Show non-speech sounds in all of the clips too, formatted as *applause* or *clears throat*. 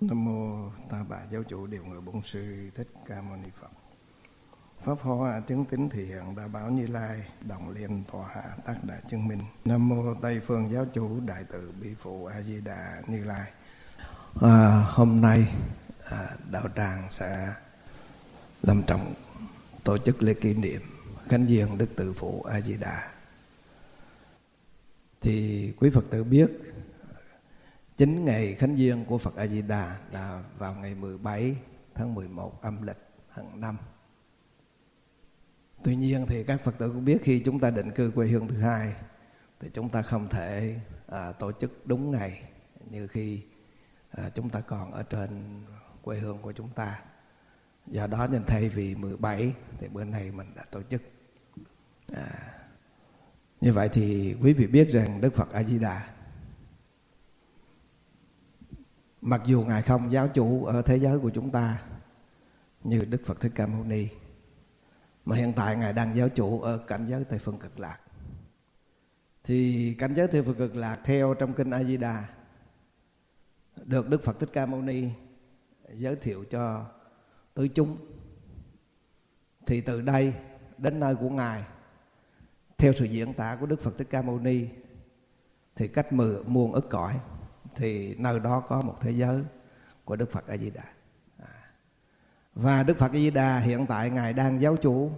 Nam mô Ta Bà Giáo chủ Điều Ngự Bổn Sư Thích Ca Mâu Ni Phật. Pháp hoa chứng tín thị hiện đã báo Như Lai, đồng liên tòa hạ tác đại chứng minh. Nam mô Tây Phương Giáo chủ Đại từ Bi Phụ A Di Đà Như Lai. À, hôm nay à, đạo tràng sẽ làm trọng tổ chức lễ kỷ niệm khánh diện Đức Tự Phụ A Di Đà. Thì quý Phật tử biết Chính ngày khánh duyên của Phật A Di Đà là vào ngày 17 tháng 11 âm lịch hàng năm. Tuy nhiên thì các Phật tử cũng biết khi chúng ta định cư quê hương thứ hai thì chúng ta không thể à, tổ chức đúng ngày như khi à, chúng ta còn ở trên quê hương của chúng ta. Do đó nên thay vì 17 thì bữa nay mình đã tổ chức. À, như vậy thì quý vị biết rằng Đức Phật A Di Đà mặc dù ngài không giáo chủ ở thế giới của chúng ta như đức phật thích ca mâu ni, mà hiện tại ngài đang giáo chủ ở cảnh giới tây phương cực lạc. Thì cảnh giới tây phương cực lạc theo trong kinh a di đà được đức phật thích ca mâu ni giới thiệu cho tứ chúng. Thì từ đây đến nơi của ngài, theo sự diễn tả của đức phật thích ca mâu ni, thì cách mười muôn ức cõi thì nơi đó có một thế giới của Đức Phật A Di Đà. À. Và Đức Phật A Di Đà hiện tại ngài đang giáo chủ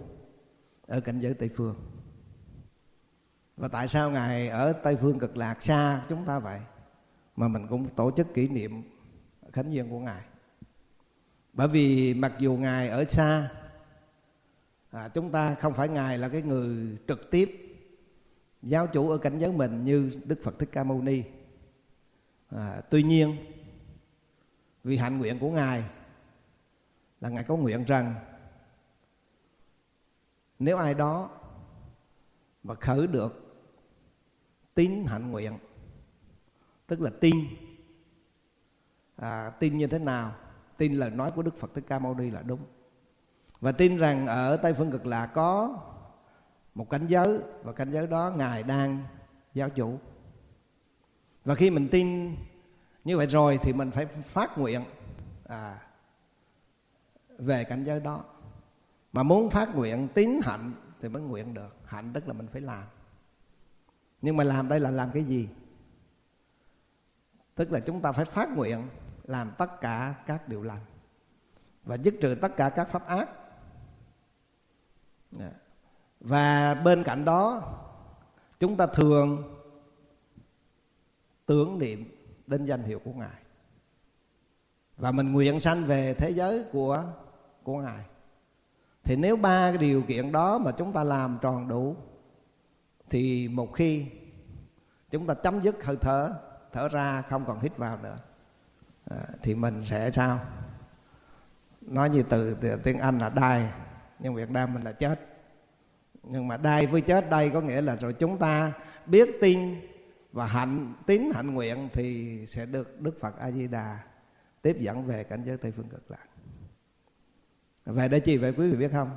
ở cảnh giới Tây phương. Và tại sao ngài ở Tây phương cực lạc xa chúng ta vậy? Mà mình cũng tổ chức kỷ niệm khánh duyên của ngài. Bởi vì mặc dù ngài ở xa à, chúng ta không phải ngài là cái người trực tiếp giáo chủ ở cảnh giới mình như Đức Phật Thích Ca Mâu Ni à, tuy nhiên vì hạnh nguyện của ngài là ngài có nguyện rằng nếu ai đó mà khởi được tín hạnh nguyện tức là tin à, tin như thế nào tin lời nói của đức phật thích ca mâu ni là đúng. Và tin rằng ở tây phương cực lạc có một cảnh giới và cảnh giới đó ngài đang giáo chủ. Và khi mình tin như vậy rồi thì mình phải phát nguyện à, về cảnh giới đó. Mà muốn phát nguyện tín hạnh thì mới nguyện được. Hạnh tức là mình phải làm. Nhưng mà làm đây là làm cái gì? Tức là chúng ta phải phát nguyện làm tất cả các điều lành và dứt trừ tất cả các pháp ác. Dạ. Và bên cạnh đó chúng ta thường tưởng niệm đến danh hiệu của ngài. Và mình nguyện sanh về thế giới của của ngài. Thì nếu ba cái điều kiện đó mà chúng ta làm tròn đủ thì một khi chúng ta chấm dứt hơi thở thở ra không còn hít vào nữa à, thì mình sẽ sao? Nói như từ, từ tiếng anh là die nhưng việt nam mình là chết. Nhưng mà đai với chết đây có nghĩa là rồi chúng ta biết tin và hạnh tín hạnh nguyện thì sẽ được Đức Phật A Di Đà tiếp dẫn về cảnh giới Tây phương cực lạc. Về đây chi vậy quý vị biết không?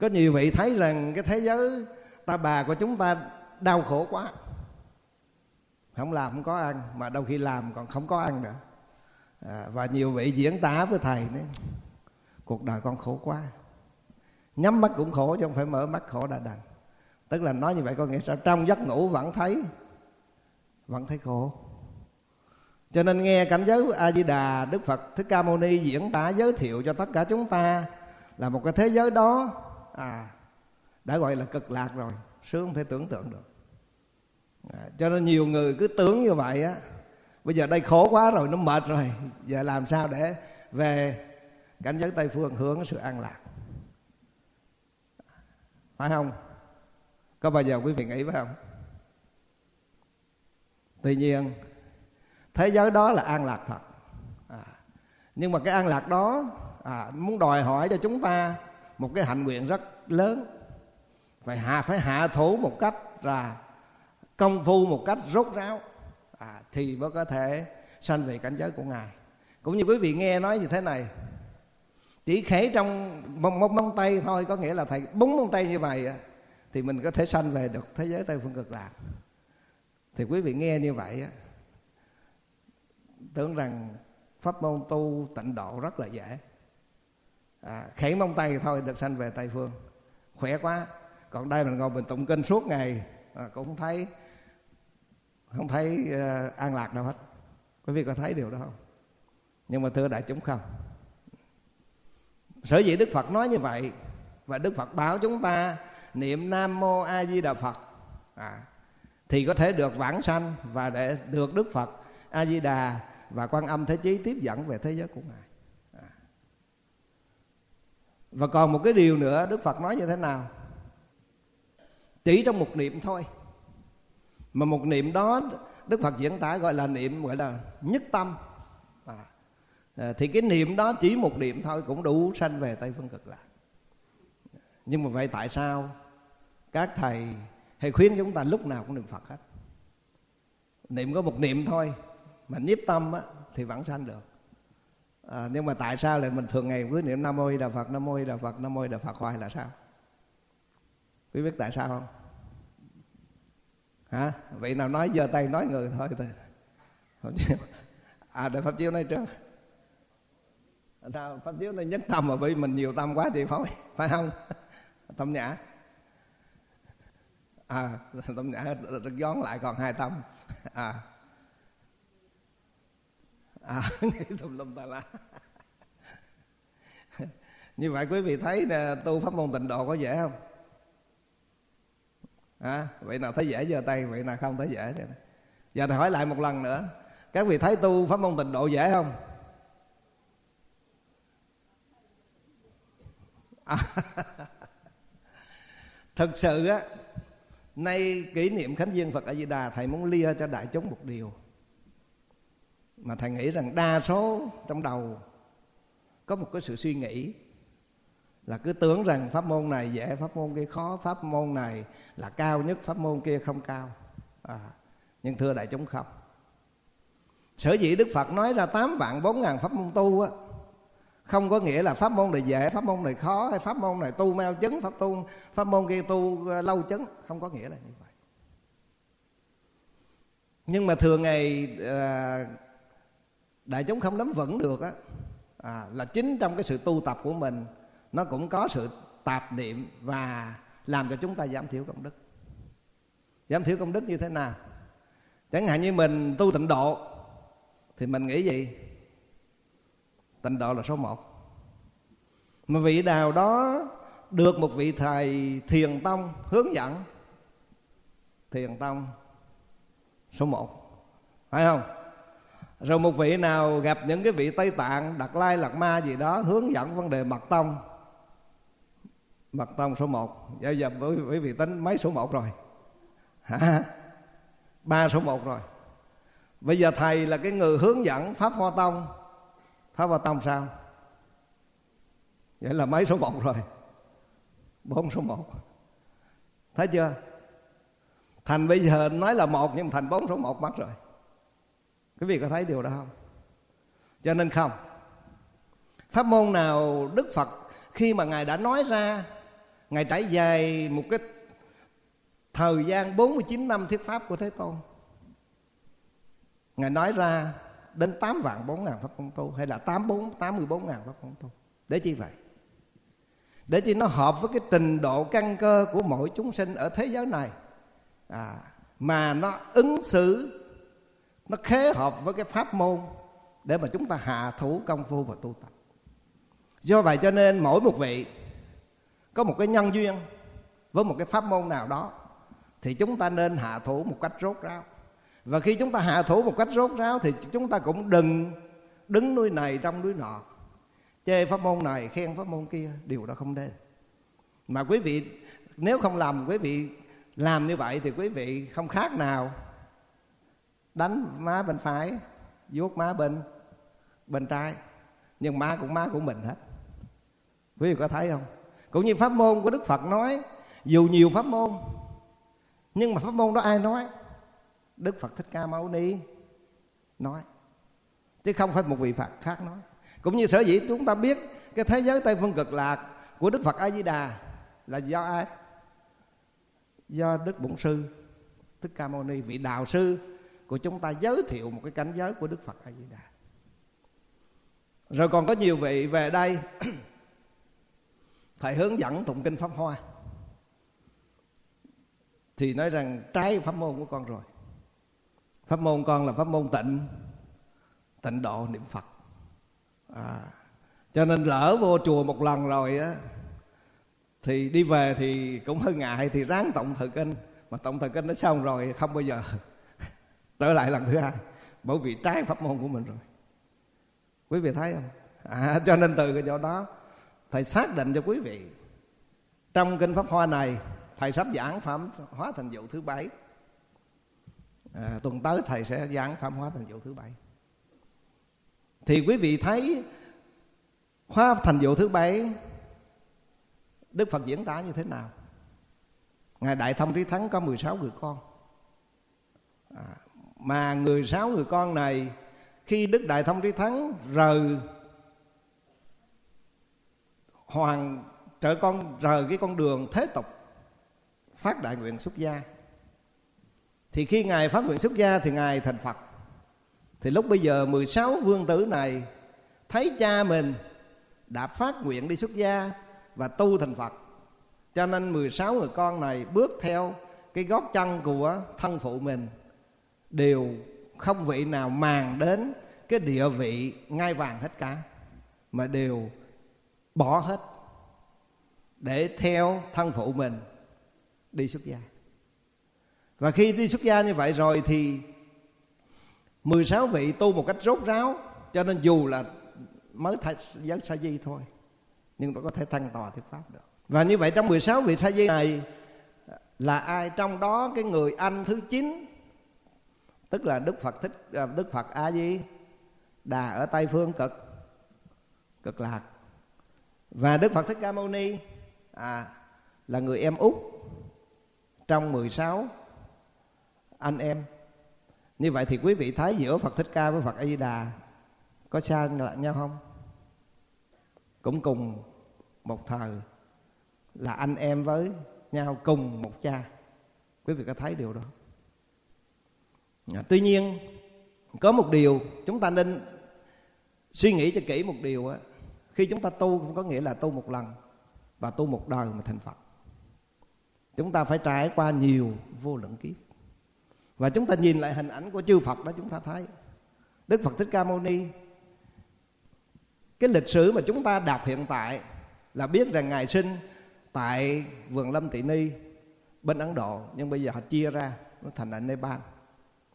Có nhiều vị thấy rằng cái thế giới ta bà của chúng ta đau khổ quá. Không làm không có ăn mà đôi khi làm còn không có ăn nữa. À, và nhiều vị diễn tả với thầy nữa cuộc đời con khổ quá nhắm mắt cũng khổ chứ không phải mở mắt khổ đã đành tức là nói như vậy có nghĩa sao trong giấc ngủ vẫn thấy vẫn thấy khổ. Cho nên nghe cảnh giới a di đà đức phật thích ca mâu ni diễn tả giới thiệu cho tất cả chúng ta là một cái thế giới đó à đã gọi là cực lạc rồi sướng không thể tưởng tượng được. À, cho nên nhiều người cứ tưởng như vậy á bây giờ đây khổ quá rồi nó mệt rồi giờ làm sao để về cảnh giới tây phương hướng sự an lạc? Phải không? Có bao giờ quý vị nghĩ phải không? Tuy nhiên thế giới đó là an lạc thật. À, nhưng mà cái an lạc đó à, muốn đòi hỏi cho chúng ta một cái hạnh nguyện rất lớn. Phải hạ phải hạ thủ một cách là công phu một cách rốt ráo. À, thì mới có thể sanh về cảnh giới của ngài. Cũng như quý vị nghe nói như thế này chỉ khẽ trong một, một móng tay thôi có nghĩa là thầy búng móng tay như vậy thì mình có thể sanh về được thế giới tây phương cực lạc thì quý vị nghe như vậy á tưởng rằng pháp môn tu tịnh độ rất là dễ. À, khẽ mông tay thôi được sanh về tây phương. Khỏe quá. Còn đây mình ngồi mình tụng kinh suốt ngày à, cũng không thấy không thấy uh, an lạc đâu hết. Quý vị có thấy điều đó không? Nhưng mà thưa đại chúng không? Sở dĩ đức phật nói như vậy và đức phật bảo chúng ta niệm nam mô a di đà phật. À, thì có thể được vãng sanh và để được đức phật a di đà và quan âm thế chí tiếp dẫn về thế giới của ngài. À. và còn một cái điều nữa đức phật nói như thế nào? Chỉ trong một niệm thôi. Mà một niệm đó đức phật diễn tả gọi là niệm gọi là nhất tâm. À. À, thì cái niệm đó chỉ một niệm thôi cũng đủ sanh về tây phương cực lạc nhưng mà vậy tại sao các thầy Thầy khuyên chúng ta lúc nào cũng niệm phật hết. Niệm có một niệm thôi mà nhiếp tâm á, thì vẫn sanh được. À, nhưng mà tại sao lại mình thường ngày cứ niệm nam mô đà phật nam mô đà phật nam mô đà phật hoài là sao? Quý biết tại sao không? Hả? Vị nào nói giơ tay nói người thôi thôi *laughs* à để pháp chiếu nói trước. Sao? Pháp chiếu này nhất tâm mà vì mình nhiều tâm quá thì phải phải không? *laughs* Tâm nhã à tâm nhã gión lại còn hai tâm à. À *laughs* nghĩ tùm lum ta la. Như vậy quý vị thấy nè, tu pháp môn tịnh độ có dễ không? À, vậy nào thấy dễ giơ tay vậy nào không thấy dễ giờ thầy hỏi lại một lần nữa. Các vị thấy tu pháp môn tịnh độ dễ không? À, *laughs* thực sự á nay kỷ niệm khánh viên phật a di đà thầy muốn lia cho đại chúng một điều. Mà thầy nghĩ rằng đa số trong đầu có một cái sự suy nghĩ là cứ tưởng rằng pháp môn này dễ pháp môn kia khó pháp môn này là cao nhất pháp môn kia không cao. À, nhưng thưa đại chúng không. Sở dĩ đức phật nói ra tám vạn bốn ngàn pháp môn tu á không có nghĩa là pháp môn này dễ pháp môn này khó hay pháp môn này tu meo chứng pháp tu pháp môn kia tu ờ, lâu chứng không có nghĩa là như vậy. Nhưng mà thường ngày à, đại chúng không nắm vững được á à, là chính trong cái sự tu tập của mình nó cũng có sự tạp niệm và làm cho chúng ta giảm thiểu công đức. Giảm thiểu công đức như thế nào? Chẳng hạn như mình tu tịnh độ thì mình nghĩ gì? Tịnh độ là số một. Mà vị nào đó được một vị thầy thiền tông hướng dẫn, thiền tông, số một. Phải không? Rồi một vị nào gặp những cái vị tây tạng đặt lai lạt ma gì đó hướng dẫn vấn đề mật tông mật tông số một. Giờ giờ với vị tính mấy số một rồi? Hả? Ba số một rồi. Bây giờ thầy là cái người hướng dẫn pháp hoa tông pháp hoa tông sao? Vậy là mấy số một rồi. Bốn số một. Thấy chưa? Thành bây giờ nói là một nhưng thành bốn số một mất rồi. Quý vị có thấy điều đó không? Cho nên không. Pháp môn nào đức phật khi mà ngài đã nói ra, ngài trải dài một cái thời gian 49 năm thuyết pháp của thế tôn. Ngài nói ra đến 8 vạn 4 ngàn pháp môn tu hay là 84 84 ngàn pháp môn tu. Để chi vậy? Để chi nó hợp với cái trình độ căn cơ của mỗi chúng sinh ở thế giới này. À, mà nó ứng xử nó khế hợp với cái pháp môn để mà chúng ta hạ thủ công phu và tu tập. Do vậy cho nên mỗi một vị có một cái nhân duyên với một cái pháp môn nào đó thì chúng ta nên hạ thủ một cách rốt ráo và khi chúng ta hạ thủ một cách rốt ráo thì chúng ta cũng đừng đứng núi này trong núi nọ. Chê pháp môn này, khen pháp môn kia, điều đó không nên. Mà quý vị, nếu không làm, quý vị làm như vậy thì quý vị không khác nào đánh má bên phải, vuốt má bên bên trái. Nhưng má cũng má của mình hết. Quý vị có thấy không? Cũng như pháp môn của đức phật nói, dù nhiều pháp môn, nhưng mà pháp môn đó ai nói? Đức phật thích ca mâu ni nói. Chứ không phải một vị phật khác nói. Cũng như sở dĩ chúng ta biết cái thế giới tây phương cực lạc của đức phật a di đà là do ai? Do đức bổn sư thích ca mâu ni, vị đạo sư của chúng ta giới thiệu một cái cảnh giới của đức phật a di đà rồi còn có nhiều vị về đây *clears throat* thầy hướng dẫn tụng kinh pháp hoa. Thì nói rằng trái pháp môn của con rồi pháp môn con là pháp môn tịnh. Tịnh độ niệm phật. À, cho nên lỡ vô chùa một lần rồi á thì đi về thì cũng hơi ngại thì ráng tụng thời kinh. Mà tụng thời kinh nó xong rồi không bao giờ *laughs* trở lại lần thứ hai bởi vì trái pháp môn của mình rồi. Quý vị thấy không? À, cho nên từ cái chỗ đó thầy xác định cho quý vị trong kinh pháp hoa này thầy sắp giảng phẩm hóa thành vụ thứ bảy à, tuần tới thầy sẽ giảng phạm hóa thành vụ thứ bảy. Thì quý vị thấy hóa thành vụ thứ bảy đức phật diễn tả như thế nào? Ngài đại thông trí thắng có 16 người con. À, mà người sáu người con này khi đức đại thông trí thắng rời hoàng trợ con rời cái con đường thế tục phát đại nguyện xuất gia thì khi ngài phát nguyện xuất gia thì ngài thành phật thì lúc bây giờ 16 vương tử này thấy cha mình đã phát nguyện đi xuất gia và tu thành Phật. Cho nên 16 người con này bước theo cái gót chân của thân phụ mình, đều không vị nào màng đến cái địa vị ngai vàng hết cả, mà đều bỏ hết để theo thân phụ mình đi xuất gia. Và khi đi xuất gia như vậy rồi thì 16 vị tu một cách rốt ráo cho nên dù là mới thay giới sa di thôi nhưng nó có thể thăng tòa thuyết pháp được. Và như vậy trong 16 vị sa di này là ai? Trong đó cái người anh thứ chín tức là đức phật thích à, đức phật a di đà ở tây phương cực cực lạc. Và đức phật thích ca mâu ni à, là người em út trong 16 anh em. Như vậy thì quý vị thấy giữa phật thích ca với phật a di đà có xa lạ nhau không? Cũng cùng một thời là anh em với nhau cùng một cha. Quý vị có thấy điều đó? À, tuy nhiên có một điều chúng ta nên suy nghĩ cho kỹ một điều á. Khi chúng ta tu không có nghĩa là tu một lần và tu một đời mà thành phật. Chúng ta phải trải qua nhiều vô lượng kiếp và chúng ta nhìn lại hình ảnh của chư phật đó, chúng ta thấy đức phật thích ca mâu ni. Cái lịch sử mà chúng ta đọc hiện tại là biết rằng ngài sinh tại vườn lâm tị ni, bên ấn độ. Nhưng bây giờ họ chia ra, nó thành là nepal.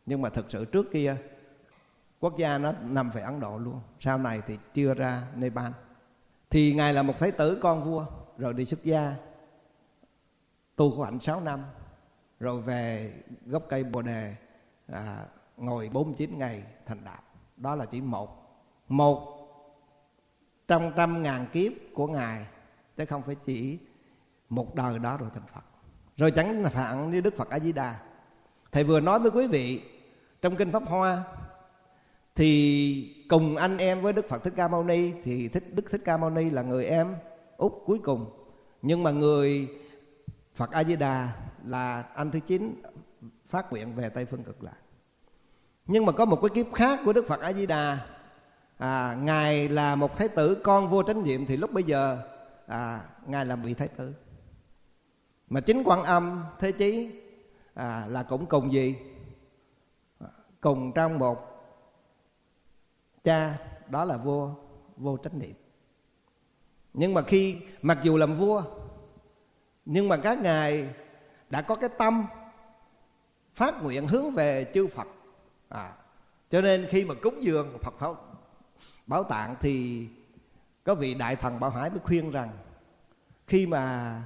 Nhưng mà thực sự trước kia, quốc gia nó nằm về ấn độ luôn. Sau này thì chia ra nepal. Thì ngài là một thái tử con vua, rồi đi xuất gia, tu của hạnh 6 năm rồi về gốc cây bồ đề à, ngồi 49 ngày thành đạo đó là chỉ một. Một trong trăm ngàn kiếp của ngài chứ không phải chỉ một đời đó rồi thành phật. Rồi chẳng hạn như đức phật a di đà thầy vừa nói với quý vị trong kinh pháp hoa thì cùng anh em với đức phật thích ca mâu ni thì thích đức thích ca mâu ni là người em út cuối cùng. Nhưng mà người phật a di đà là anh thứ chín phát nguyện về tây phương cực lạc. Nhưng mà có một cái kiếp khác của đức phật a di đà. À, ngài là một thái tử con vua tránh nhiệm thì lúc bây giờ à, ngài làm vị thái tử. Mà chính quan âm thế chí à, là cũng cùng gì? Cùng trong một cha đó là vua vô trách nhiệm. Nhưng mà khi mặc dù làm vua nhưng mà các ngài đã có cái tâm phát nguyện hướng về chư Phật. À, cho nên khi mà cúng dường Phật pháp bảo tạng thì có vị đại thần bảo hải mới khuyên rằng khi mà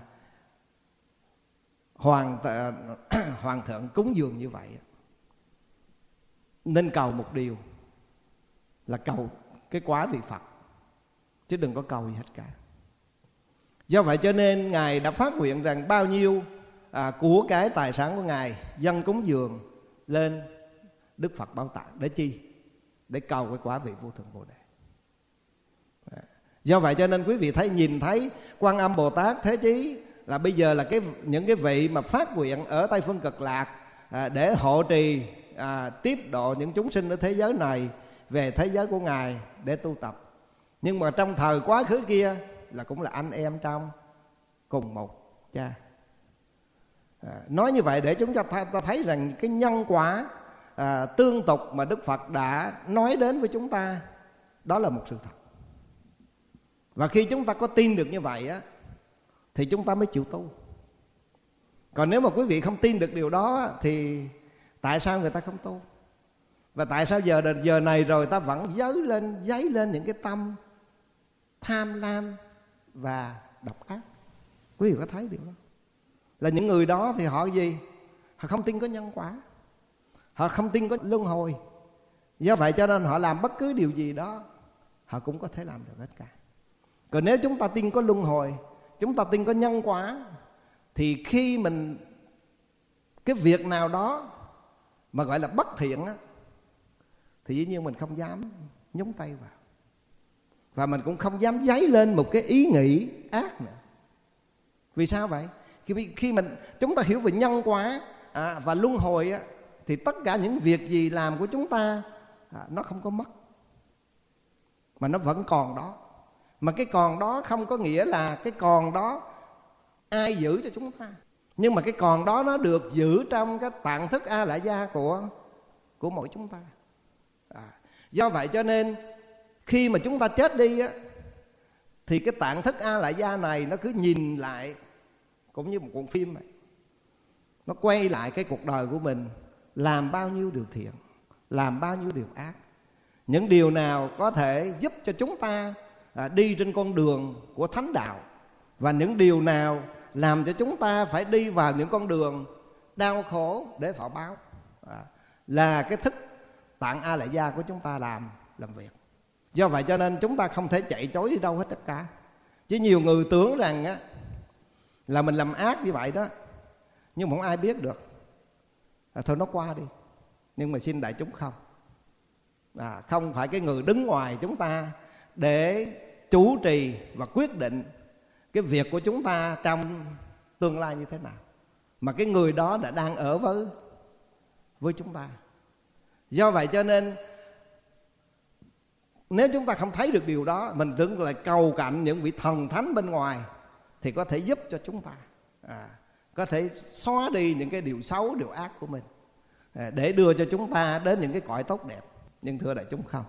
hoàng *clears throat* hoàng thượng cúng dường như vậy nên cầu một điều là cầu cái quả vị Phật chứ đừng có cầu gì hết cả. Do vậy cho nên ngài đã phát nguyện rằng bao nhiêu à, của cái tài sản của ngài dân cúng dường lên đức phật bảo tạng để chi? Để cầu cái quả vị vô thượng bồ đề. Do vậy cho nên quý vị thấy nhìn thấy quan âm bồ tát thế chí là bây giờ là cái những cái vị mà phát nguyện ở tây phương cực lạc à, để hộ trì à, tiếp độ những chúng sinh ở thế giới này về thế giới của ngài để tu tập. Nhưng mà trong thời quá khứ kia là cũng là anh em trong cùng một cha à, nói như vậy để chúng ta, ta thấy rằng cái nhân quả à, tương tục mà đức phật đã nói đến với chúng ta đó là một sự thật. Và khi chúng ta có tin được như vậy á thì chúng ta mới chịu tu. Còn nếu mà quý vị không tin được điều đó thì tại sao người ta không tu? Và tại sao giờ giờ này rồi ta vẫn dấy lên dấy lên những cái tâm tham lam và độc ác? Quý vị có thấy điều đó là những người đó thì họ gì? Họ không tin có nhân quả. Họ không tin có luân hồi. Do vậy cho nên họ làm bất cứ điều gì đó, họ cũng có thể làm được hết cả. Còn nếu chúng ta tin có luân hồi, chúng ta tin có nhân quả, thì khi mình, cái việc nào đó mà gọi là bất thiện á, thì dĩ nhiên mình không dám nhúng tay vào. Và mình cũng không dám dấy lên một cái ý nghĩ ác nữa. Vì sao vậy? Khi khi mình chúng ta hiểu về nhân quả à, và luân hồi á, thì tất cả những việc gì làm của chúng ta à, nó không có mất. Mà nó vẫn còn đó. Mà cái còn đó không có nghĩa là cái còn đó ai giữ cho chúng ta. Nhưng mà cái còn đó nó được giữ trong cái tạng thức a lại gia của của mỗi chúng ta. À, do vậy cho nên khi mà chúng ta chết đi á thì cái tạng thức a lại gia này nó cứ nhìn lại cũng như một cuộn phim vậy. Nó quay lại cái cuộc đời của mình làm bao nhiêu điều thiện làm bao nhiêu điều ác. Những điều nào có thể giúp cho chúng ta à, đi trên con đường của thánh đạo và những điều nào làm cho chúng ta phải đi vào những con đường đau khổ để thọ báo à, là cái thức tạng a lại gia của chúng ta làm làm việc. Do vậy cho nên chúng ta không thể chạy chối đi đâu hết tất cả. Chứ nhiều người tưởng rằng á là mình làm ác như vậy đó. Nhưng mà không ai biết được. À, thôi nó qua đi. Nhưng mà xin đại chúng không. À, không phải cái người đứng ngoài chúng ta để chủ trì và quyết định cái việc của chúng ta trong tương lai như thế nào. Mà cái người đó đã đang ở với với chúng ta. Do vậy cho nên nếu chúng ta không thấy được điều đó mình tưởng là cầu cạnh những vị thần thánh bên ngoài thì có thể giúp cho chúng ta à, có thể xóa đi những cái điều xấu điều ác của mình à, để đưa cho chúng ta đến những cái cõi tốt đẹp. Nhưng thưa đại chúng không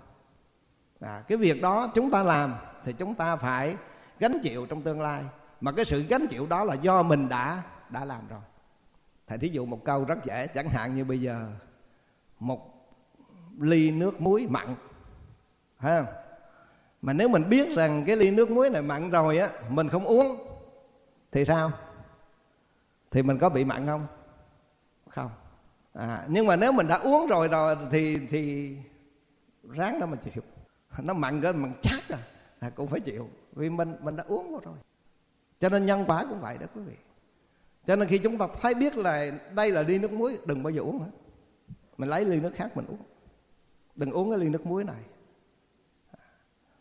à, cái việc đó chúng ta làm thì chúng ta phải gánh chịu trong tương lai. Mà cái sự gánh chịu đó là do mình đã đã làm rồi. Thầy thí dụ một câu rất dễ chẳng hạn như bây giờ một ly nước muối mặn phải không? Mà nếu mình biết rằng cái ly nước muối này mặn rồi á mình không uống thì sao? Thì mình có bị mặn không? Không. À, nhưng mà nếu mình đã uống rồi rồi thì thì ráng đó mà chịu. Nó mặn cái mặn chát à, à cũng phải chịu. Vì mình mình đã uống rồi. Cho nên nhân quả cũng vậy đó quý vị. Cho nên khi chúng ta thấy biết là đây là ly nước muối đừng bao giờ uống hết. Mình lấy ly nước khác mình uống. Đừng uống cái ly nước muối này.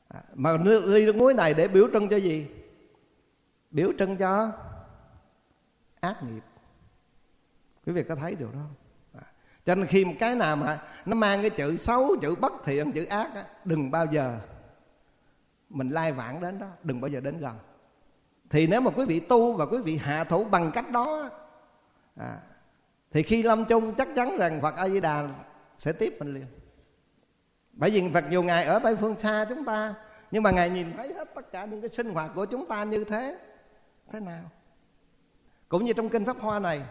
À, mà nước, ly nước muối này để biểu trưng cho gì? Biểu trưng cho ác nghiệp. Quý vị có thấy điều đó không? À, cho nên khi một cái nào mà nó mang cái chữ xấu chữ bất thiện chữ ác á, đừng bao giờ mình lai vãng đến đó đừng bao giờ đến gần. Thì nếu mà quý vị tu và quý vị hạ thủ bằng cách đó à, thì khi lâm chung chắc chắn rằng phật a di đà sẽ tiếp mình liền. Bởi vì phật nhiều ngày ở tây phương xa chúng ta nhưng mà ngài nhìn thấy hết tất cả những cái sinh hoạt của chúng ta như thế thế nào? Cũng như trong kinh pháp hoa này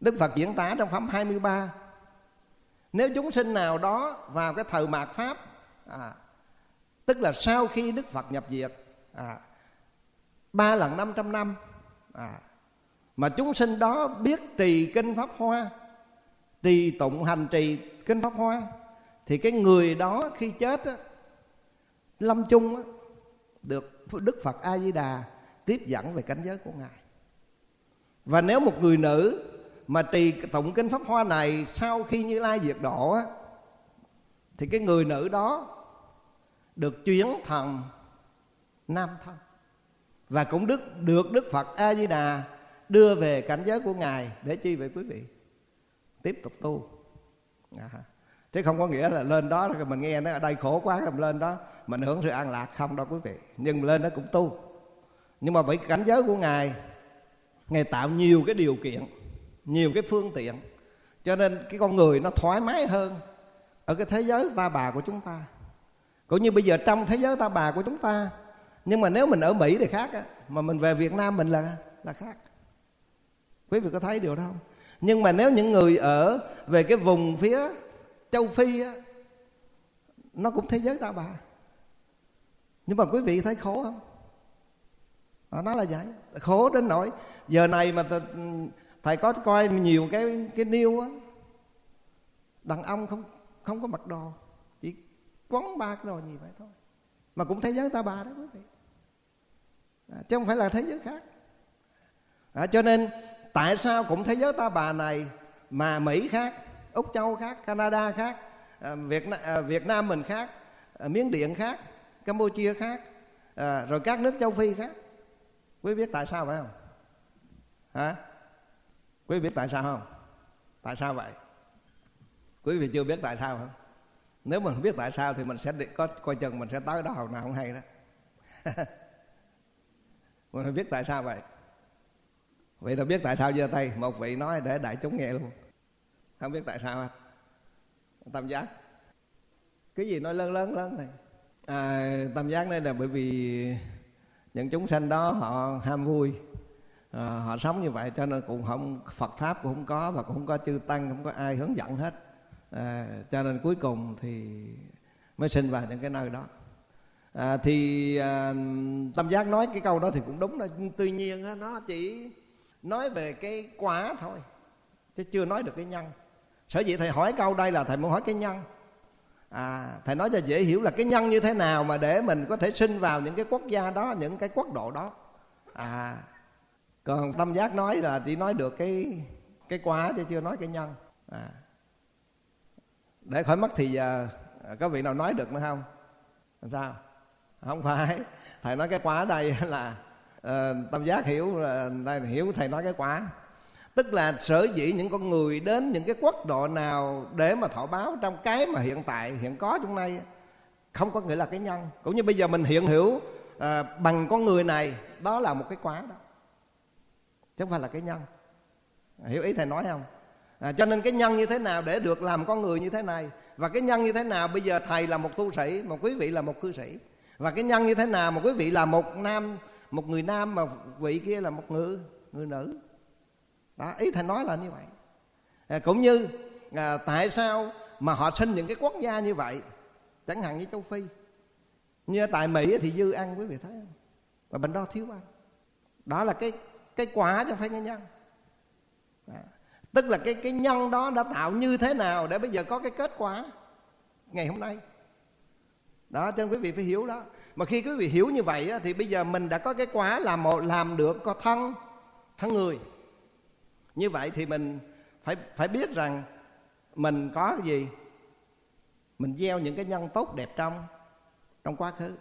đức phật diễn tả trong phẩm 23 nếu chúng sinh nào đó vào cái thời mạt pháp à, tức là sau khi đức phật nhập diệt à, ba lần năm trăm năm à, mà chúng sinh đó biết trì kinh pháp hoa trì tụng hành trì kinh pháp hoa thì cái người đó khi chết á, lâm chung á, được đức phật a di đà tiếp dẫn về cảnh giới của ngài. Và nếu một người nữ mà trì tụng kinh pháp hoa này sau khi như lai diệt độ á, thì cái người nữ đó được chuyển thành nam thân. Và cũng đức được đức phật a di đà đưa về cảnh giới của ngài để chi vậy quý vị. Tiếp tục tu. À. chứ không có nghĩa là lên đó rồi mình nghe nó ở đây khổ quá rồi mình lên đó mình hưởng sự an lạc. Không đâu quý vị. Nhưng lên đó cũng tu nhưng mà bởi cảnh giới của ngài ngài tạo nhiều cái điều kiện, nhiều cái phương tiện, cho nên cái con người nó thoải mái hơn ở cái thế giới ta bà của chúng ta. Cũng như bây giờ trong thế giới ta bà của chúng ta, nhưng mà nếu mình ở mỹ thì khác á, mà mình về việt nam mình là là khác. Quý vị có thấy điều đó không? Nhưng mà nếu những người ở về cái vùng phía châu phi á, nó cũng thế giới ta bà. Nhưng mà quý vị thấy khổ không? Nó là vậy. Khổ đến nỗi giờ này mà thầy có coi nhiều cái cái niêu á đàn ông không không có mặc đồ chỉ quấn ba cái đồ gì vậy thôi. Mà cũng thế giới ta bà đó quý vị. À, chứ không phải là thế giới khác. À, cho nên tại sao cũng thế giới ta bà này mà mỹ khác úc châu khác canada khác à, việt à, việt nam mình khác à, miến điện khác campuchia khác à, rồi các nước châu phi khác? Quý biết tại sao phải không? Hả? Quý biết tại sao không? Tại sao vậy? Quý vị chưa biết tại sao không nếu mình biết tại sao thì mình sẽ có coi chừng mình sẽ tới đó hồi nào không hay đó. *laughs* Mình phải biết tại sao vậy? Vậy đã biết tại sao giơ tay một vị nói để đại chúng nghe luôn. Không biết tại sao anh tam giác. Cái gì nói lớn lớn lớn này? À, tam giác đây là bởi vì những chúng sanh đó họ ham vui. À, họ sống như vậy cho nên cũng không Phật pháp cũng không có và cũng không có chư tăng không có ai hướng dẫn hết. À, cho nên cuối cùng thì mới sinh vào những cái nơi đó. À, thì à, tâm giác nói cái câu đó thì cũng đúng đó. Tuy nhiên nó chỉ nói về cái quả thôi chứ chưa nói được cái nhân. Sở dĩ thầy hỏi câu đây là thầy muốn hỏi cái nhân à, thầy nói cho dễ hiểu là cái nhân như thế nào mà để mình có thể sinh vào những cái quốc gia đó những cái quốc độ đó. À còn tâm giác nói là chỉ nói được cái cái quả chứ chưa nói cái nhân. À. để khỏi mất thì giờ à, có vị nào nói được nữa không? Làm sao? Không phải. Thầy nói cái quả đây là uh, tâm giác hiểu đây hiểu thầy nói cái quả tức là sở dĩ những con người đến những cái quốc độ nào để mà thọ báo trong cái mà hiện tại hiện có trong nay không có nghĩa là cái nhân. Cũng như bây giờ mình hiện hữu à, bằng con người này đó là một cái quá đó. Chứ không phải là cái nhân. Hiểu ý thầy nói không? À, cho nên cái nhân như thế nào để được làm con người như thế này? Và cái nhân như thế nào bây giờ thầy là một tu sĩ mà quý vị là một cư sĩ? Và cái nhân như thế nào mà quý vị là một nam một người nam mà vị kia là một người người nữ? Đó ý thầy nói là như vậy. À, cũng như à, tại sao mà họ sinh những cái quốc gia như vậy chẳng hạn như châu phi? Như tại mỹ thì dư ăn quý vị thấy không? Và bệnh đo thiếu ăn. Đó là cái cái quả cho phải cái nhân. À, tức là cái cái nhân đó đã tạo như thế nào để bây giờ có cái kết quả ngày hôm nay? Đó cho nên quý vị phải hiểu đó. Mà khi quý vị hiểu như vậy thì bây giờ mình đã có cái quả làm một làm được có thân thân người như vậy thì mình phải phải biết rằng mình có cái gì mình gieo những cái nhân tốt đẹp trong trong quá khứ.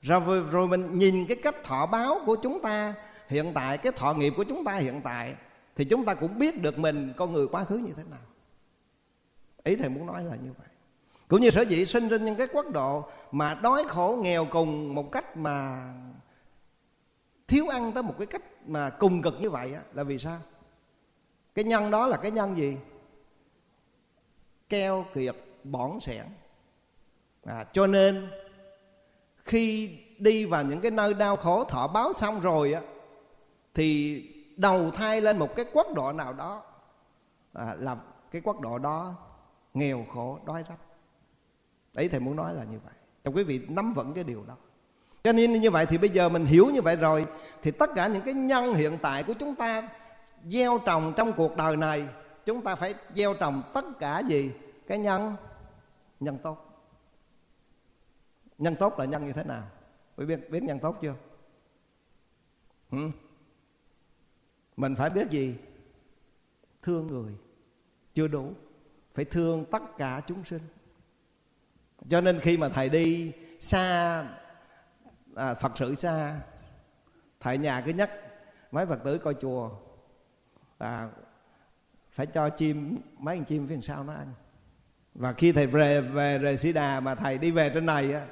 Rồi rồi mình nhìn cái cách thọ báo của chúng ta hiện tại cái thọ nghiệp của chúng ta hiện tại thì chúng ta cũng biết được mình con người quá khứ như thế nào. Ý thầy muốn nói là như vậy. Cũng như sở dĩ sinh ra những cái quốc độ mà đói khổ nghèo cùng một cách mà thiếu ăn tới một cái cách mà cùng cực như vậy á, là vì sao? Cái nhân đó là cái nhân gì? Keo kiệt bỏng sẻn. À, cho nên khi đi vào những cái nơi đau khổ thọ báo xong rồi á thì đầu thai lên một cái quốc độ nào đó à, làm cái quốc độ đó nghèo khổ đói rách. Đấy thầy muốn nói là như vậy. Cho quý vị nắm vững cái điều đó. Cho nên như vậy thì bây giờ mình hiểu như vậy rồi thì tất cả những cái nhân hiện tại của chúng ta gieo trồng trong cuộc đời này chúng ta phải gieo trồng tất cả gì? Cái nhân. Nhân tốt. Nhân tốt là nhân như thế nào? Quý biết biết nhân tốt chưa? Ừ? mình phải biết gì? Thương người. Chưa đủ. Phải thương tất cả chúng sinh. Cho nên khi mà thầy đi xa à, phật sự xa thầy nhà cứ nhắc mấy phật tử coi chùa à, phải cho chim mấy con chim phía sau nó ăn. Và khi thầy về về rời sĩ đà mà thầy đi về trên này á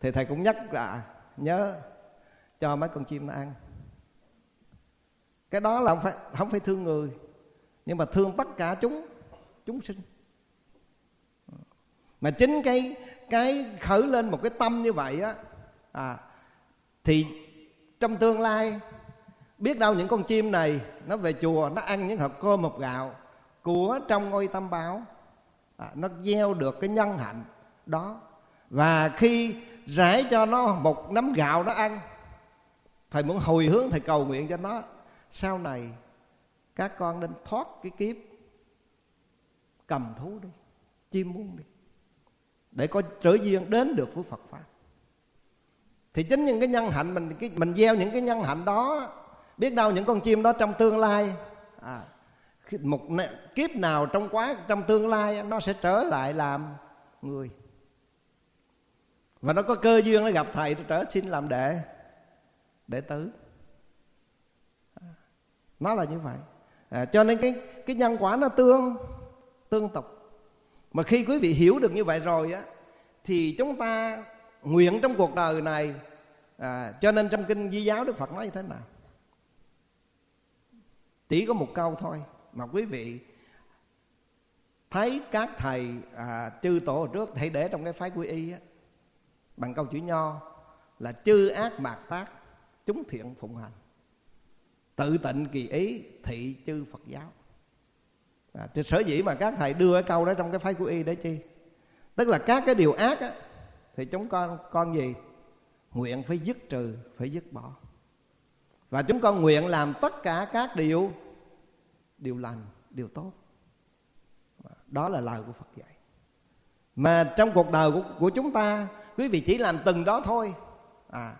thì thầy cũng nhắc là nhớ cho mấy con chim nó ăn. Cái đó là không phải không phải thương người nhưng mà thương tất cả chúng chúng sinh. Mà chính cái cái khởi lên một cái tâm như vậy á à, thì trong tương lai biết đâu những con chim này nó về chùa nó ăn những hộp cơm hộp gạo của trong ngôi tâm báo. À, nó gieo được cái nhân hạnh đó. Và khi rải cho nó một nắm gạo nó ăn thầy muốn hồi hướng thầy cầu nguyện cho nó. Sau này các con nên thoát cái kiếp cầm thú đi chim muôn đi để có trở duyên đến được với Phật pháp. Thì chính những cái nhân hạnh mình cái mình gieo những cái nhân hạnh đó biết đâu những con chim đó trong tương lai à, một kiếp nào trong quá trong tương lai nó sẽ trở lại làm người. Và nó có cơ duyên nó gặp thầy trở xin làm đệ đệ tử. À, nó là như vậy. À, cho nên cái cái nhân quả nó tương tương tục. Mà khi quý vị hiểu được như vậy rồi á thì chúng ta nguyện trong cuộc đời này à, cho nên trong kinh di giáo đức phật nói như thế nào? Chỉ có một câu thôi. Mà quý vị thấy các thầy à, chư tổ hồi trước hãy để trong cái phái quy y á, bằng câu chữ nho là chư ác mạt tác chúng thiện phụng hành. Tự tịnh kỳ ý thị chư phật giáo. À, sở dĩ mà các thầy đưa cái câu đó trong cái phái của y để chi? Tức là các cái điều ác á, thì chúng con con gì? Nguyện phải dứt trừ phải dứt bỏ và chúng con nguyện làm tất cả các điều điều lành điều tốt. Đó là lời của phật dạy. Mà trong cuộc đời của, của chúng ta quý vị chỉ làm từng đó thôi. À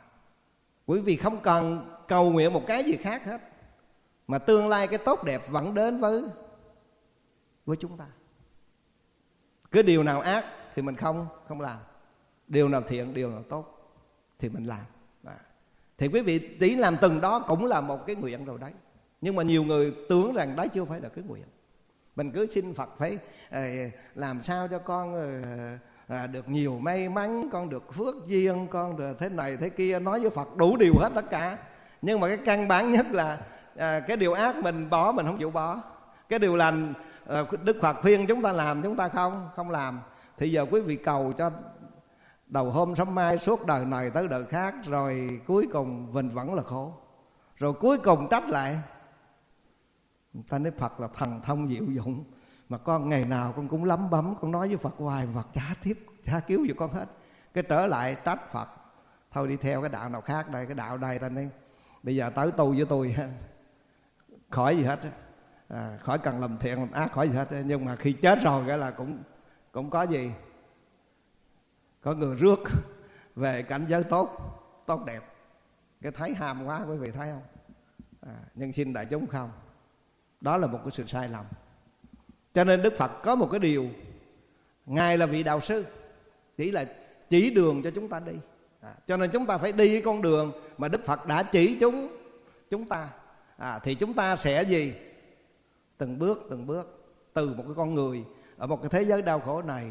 quý vị không cần cầu nguyện một cái gì khác hết. Mà tương lai cái tốt đẹp vẫn đến với với chúng ta. Cái điều nào ác thì mình không không làm. Điều nào thiện điều nào tốt thì mình làm thì quý vị chỉ làm từng đó cũng là một cái nguyện rồi đấy. Nhưng mà nhiều người tưởng rằng đó chưa phải là cái nguyện. Mình cứ xin phật phải ờ, làm sao cho con à, được nhiều may mắn con được phước duyên con được thế này thế kia. Nói với phật đủ điều hết tất cả. Nhưng mà cái căn bản nhất là à, cái điều ác mình bỏ mình không chịu bỏ. Cái điều lành à, đức phật khuyên chúng ta làm chúng ta không không làm. Thì giờ quý vị cầu cho đầu hôm sớm mai suốt đời này tới đời khác rồi cuối cùng mình vẫn là khổ. Rồi cuối cùng trách lại. Ta nói phật là thần thông diệu dụng mà con ngày nào con cũng lắm bấm con nói với phật hoài phật trả tiếp trả cứu cho con hết. Cái trở lại trách phật. Thôi đi theo cái đạo nào khác đây cái đạo đây ta nói. Bây giờ tới tu với tôi *laughs* khỏi gì hết à, khỏi cần làm thiện làm ác khỏi gì hết nhưng mà khi chết rồi cái là cũng cũng có gì? Có người rước về cảnh giới tốt tốt đẹp. Cái thấy ham quá quý vị thấy không? À, nhưng xin đại chúng không? Đó là một cái sự sai lầm. Cho nên đức phật có một cái điều ngài là vị đạo sư chỉ là chỉ đường cho chúng ta đi. À, cho nên chúng ta phải đi cái con đường mà đức phật đã chỉ chúng chúng ta. À, thì chúng ta sẽ gì? Từng bước từng bước từ một cái con người ở một cái thế giới đau khổ này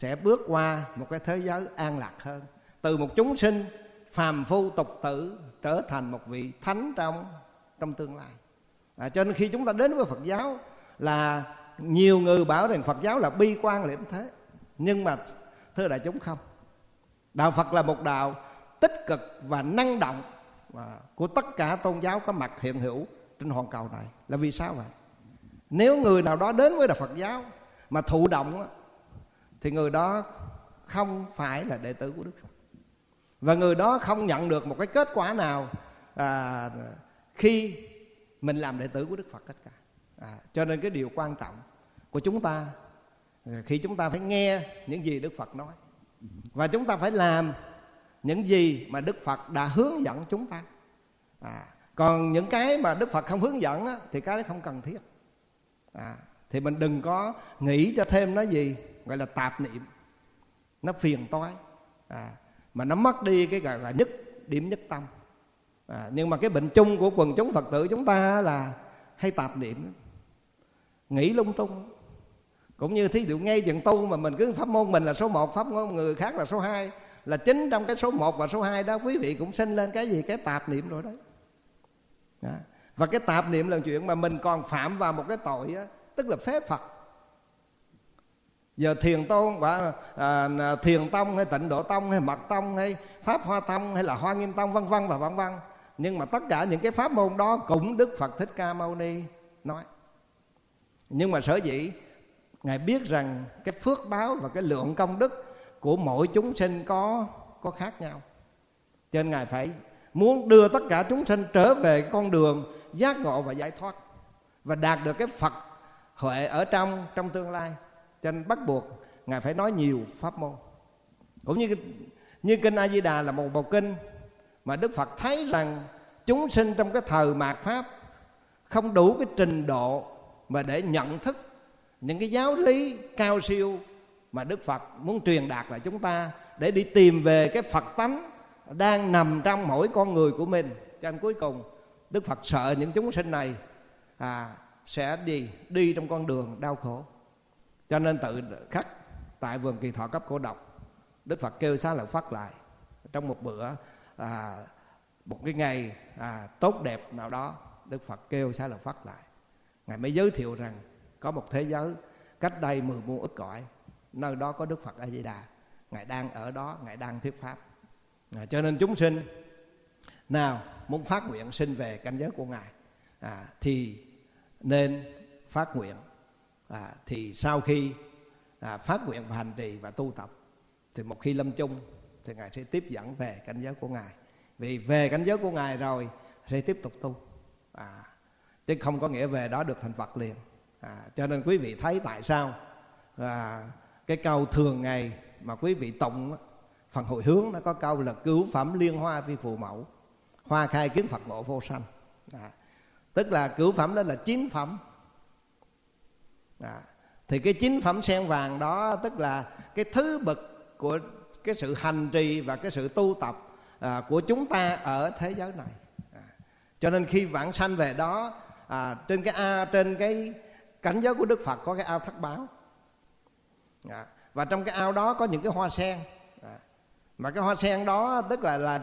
sẽ bước qua một cái thế giới an lạc hơn. Từ một chúng sinh phàm phu tục tử trở thành một vị thánh trong trong tương lai. À, cho nên khi chúng ta đến với Phật giáo là nhiều người bảo rằng Phật giáo là bi quan liễm thế. Nhưng mà thưa đại chúng không? Đạo Phật là một đạo tích cực và năng động à, của tất cả tôn giáo có mặt hiện hữu trên hoàn cầu này. Là vì sao vậy? Nếu người nào đó đến với đạo Phật giáo mà thụ động thì người đó không phải là đệ tử của Đức Phật. Và người đó không nhận được một cái kết quả nào à, khi mình làm đệ tử của Đức Phật tất cả. À, cho nên cái điều quan trọng của chúng ta à, khi chúng ta phải nghe những gì Đức Phật nói. Và chúng ta phải làm những gì mà Đức Phật đã hướng dẫn chúng ta. À, còn những cái mà Đức Phật không hướng dẫn á, thì cái đó không cần thiết. À, thì mình đừng có nghĩ cho thêm nó gì gọi là tạp niệm. Nó phiền toái. À, mà nó mất đi cái gọi là nhất điểm nhất tâm. À, nhưng mà cái bệnh chung của quần chúng phật tử chúng ta là hay tạp niệm. Nghĩ lung tung. Cũng như thí dụ ngay chuyện tu mà mình cứ pháp môn mình là số 1 pháp môn người khác là số 2 là chính trong cái số 1 và số 2 đó quý vị cũng sinh lên cái gì? Cái tạp niệm rồi đấy. Đó. và cái tạp niệm là chuyện mà mình còn phạm vào một cái tội á, tức là phế phật giờ thiền tôn và à, à, thiền tông hay tịnh độ tông hay mật tông hay pháp hoa tông hay là hoa nghiêm tông vân vân và vân vân. Nhưng mà tất cả những cái pháp môn đó cũng đức phật thích ca mâu ni nói. Nhưng mà sở dĩ ngài biết rằng cái phước báo và cái lượng công đức của mỗi chúng sinh có có khác nhau. Cho nên ngài phải muốn đưa tất cả chúng sinh trở về con đường giác ngộ và giải thoát và đạt được cái phật huệ ở trong trong tương lai cho nên bắt buộc ngài phải nói nhiều pháp môn. Cũng như như kinh a di đà là một bộ kinh mà đức phật thấy rằng chúng sinh trong cái thời mạt pháp không đủ cái trình độ mà để nhận thức những cái giáo lý cao siêu mà đức phật muốn truyền đạt lại chúng ta để đi tìm về cái phật tánh đang nằm trong mỗi con người của mình. Cho nên cuối cùng đức phật sợ những chúng sinh này à, sẽ đi đi trong con đường đau khổ cho nên tự khắc tại vườn kỳ thọ cấp cổ độc đức phật kêu xá lợi phát lại. Trong một bữa à, một cái ngày à, tốt đẹp nào đó đức phật kêu xá lợi phát lại. Ngài mới giới thiệu rằng có một thế giới cách đây mười muôn ức cõi nơi đó có đức phật a di đà ngài đang ở đó ngài đang thuyết pháp. À, cho nên chúng sinh nào muốn phát nguyện sinh về cảnh giới của ngài à, thì nên phát nguyện à, thì sau khi à, phát nguyện và hành trì và tu tập thì một khi lâm chung thì ngài sẽ tiếp dẫn về cảnh giới của ngài. Vì về cảnh giới của ngài rồi sẽ tiếp tục tu. À, chứ không có nghĩa về đó được thành phật liền. À, cho nên quý vị thấy tại sao à, cái câu thường ngày mà quý vị tụng phần hồi hướng nó có câu là cứu phẩm liên hoa phi phù mẫu hoa khai kiến phật ngộ vô sanh. À, tức là cứu phẩm đó là chín phẩm à, thì cái chín phẩm sen vàng đó tức là cái thứ bậc của cái sự hành trì và cái sự tu tập à, của chúng ta ở thế giới này. À, cho nên khi vãng sanh về đó à, trên cái a trên cái cảnh giới của đức phật có cái ao thất báo. À, và trong cái ao đó có những cái hoa sen. À, mà cái hoa sen đó tức là là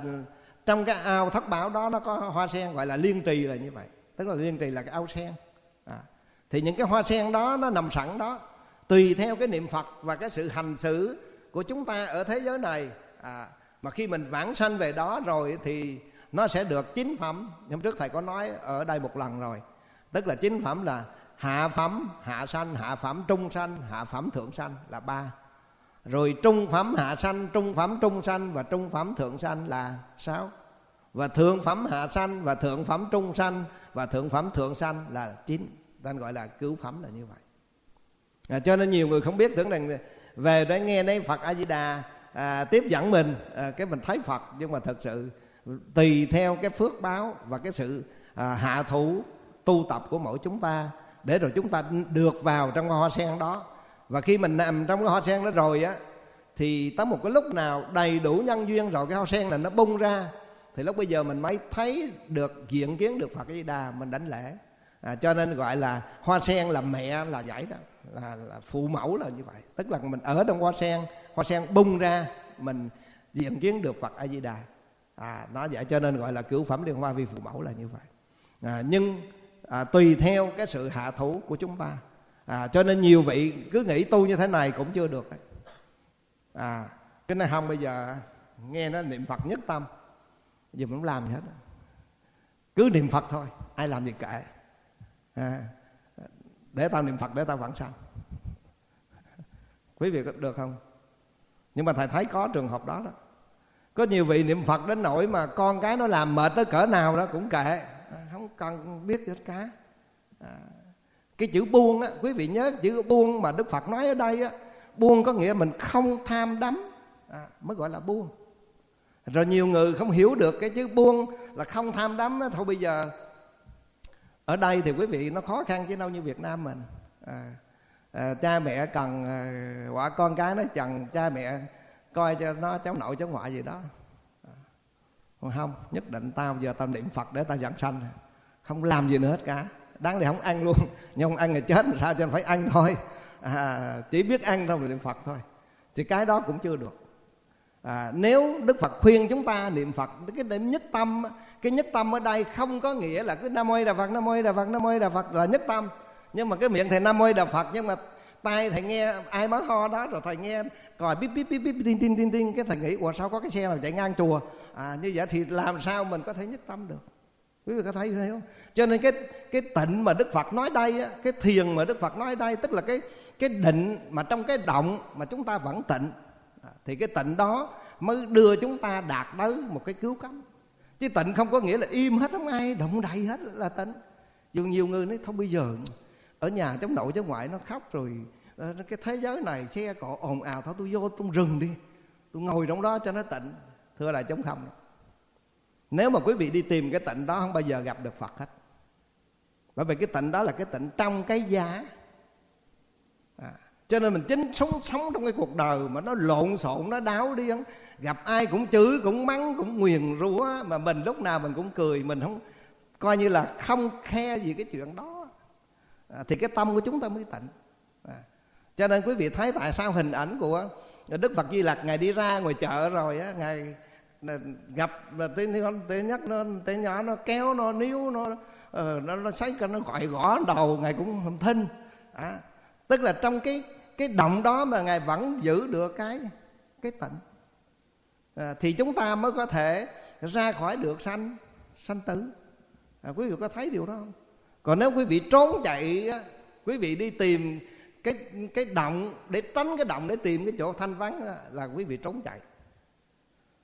trong cái ao thất bảo đó nó có hoa sen gọi là liên trì là như vậy. Tức là liên trì là cái ao sen. À, thì những cái hoa sen đó nó nằm sẵn đó. Tùy theo cái niệm phật và cái sự hành xử của chúng ta ở thế giới này à, mà khi mình vãng sanh về đó rồi thì nó sẽ được chín phẩm. Hôm trước thầy có nói ở đây một lần rồi. Tức là chín phẩm là hạ phẩm hạ sanh hạ phẩm trung sanh hạ phẩm thượng sanh là ba. Rồi trung phẩm hạ sanh trung phẩm trung sanh và trung phẩm thượng sanh là sáu. Và thượng phẩm hạ sanh và thượng phẩm trung sanh và thượng phẩm thượng sanh là chín nên gọi là cứu phẩm là như vậy. À, cho nên nhiều người không biết tưởng rằng về để nghe đây phật a di đà à, tiếp dẫn mình à, cái mình thấy phật nhưng mà thật sự tùy theo cái phước báo và cái sự à, hạ thủ tu tập của mỗi chúng ta để rồi chúng ta được vào trong hoa sen đó. Và khi mình nằm trong cái hoa sen đó rồi á thì tới một cái lúc nào đầy đủ nhân duyên rồi cái hoa sen này nó bung ra thì lúc bây giờ mình mới thấy được diện kiến được Phật Di Đà mình đánh lễ à, cho nên gọi là hoa sen là mẹ là vậy đó là, là phụ mẫu là như vậy. Tức là mình ở trong hoa sen hoa sen bung ra mình diện kiến được Phật A Di Đà à, nó vậy cho nên gọi là cửu phẩm liên hoa vi phụ mẫu là như vậy. À, nhưng à, tùy theo cái sự hạ thủ của chúng ta. À, cho nên nhiều vị cứ nghĩ tu như thế này cũng chưa được đấy. À cái này không bây giờ nghe nó niệm phật nhất tâm giờ mình không làm gì hết. Cứ niệm phật thôi ai làm gì kệ à, để tao niệm phật để tao vãng sanh quý vị có được không? Nhưng mà thầy thấy có trường hợp đó đó. Có nhiều vị niệm phật đến nỗi mà con cái nó làm mệt tới cỡ nào đó cũng kệ. À, không cần biết hết cả. À, cái chữ buông á quý vị nhớ chữ buông mà đức phật nói ở đây á buông có nghĩa mình không tham đắm. À, mới gọi là buông. Rồi nhiều người không hiểu được cái chữ buông là không tham đắm đó. thôi bây giờ ở đây thì quý vị nó khó khăn chứ đâu như việt nam mình. À, à, cha mẹ cần à, quả con cái nó cần cha mẹ coi cho nó cháu nội cháu ngoại gì đó. À, còn không nhất định tao giờ tao niệm phật để tao giảng sanh. Không làm gì nữa hết cả. Đáng lẽ không ăn luôn nhưng không ăn thì chết sao cho nên phải ăn thôi. À, chỉ biết ăn thôi niệm phật thôi. Thì cái đó cũng chưa được à, nếu đức phật khuyên chúng ta niệm phật cái điểm nhất tâm cái nhất tâm ở đây không có nghĩa là cứ nam mô đà phật nam mô đà phật nam mô đà phật là nhất tâm. Nhưng mà cái miệng thầy nam mô đà phật nhưng mà tai thầy nghe ai mới ho đó rồi thầy nghe còi bíp bíp bíp bíp tin tin tin tin cái thầy nghĩ ủa sao có cái xe nào chạy ngang chùa? À, như vậy thì làm sao mình có thể nhất tâm được? Quý vị có thấy không? Cho nên cái cái tịnh mà đức phật nói đây á, cái thiền mà đức phật nói đây tức là cái cái định mà trong cái động mà chúng ta vẫn tịnh thì cái tịnh đó mới đưa chúng ta đạt tới một cái cứu cánh. Chứ tịnh không có nghĩa là im hết, không ai động đậy hết là tịnh. Dù nhiều người nói không bây giờ ở nhà chống nội chống ngoại nó khóc rồi ờ, cái thế giới này xe cộ ồn ào, thôi tôi vô trong rừng đi, tôi ngồi trong đó cho nó tịnh. Thưa là chống không. Nếu mà quý vị đi tìm cái tịnh đó, không bao giờ gặp được phật hết. Bởi vì cái tịnh đó là cái tịnh trong cái giá cho nên mình chính sống sống trong cái cuộc đời mà nó lộn xộn nó đáo điên gặp ai cũng chửi cũng mắng cũng nguyền rủa mà mình lúc nào mình cũng cười mình không coi như là không khe gì cái chuyện đó. À, thì cái tâm của chúng ta mới tịnh. À, cho nên quý vị thấy tại sao hình ảnh của đức phật di lặc ngài đi ra ngoài chợ rồi á ngài à, gặp là tới tới nhắc nó tới nhỏ nó kéo nó níu nó uh, nó nó sấy nó gọi gõ đầu ngài cũng không thinh. À, tức là trong cái cái động đó mà ngài vẫn giữ được cái cái tịnh. À, thì chúng ta mới có thể ra khỏi được sanh sanh tử. À, quý vị có thấy điều đó không? Còn nếu quý vị trốn chạy quý vị đi tìm cái cái động để tránh cái động để tìm cái chỗ thanh vắng là quý vị trốn chạy.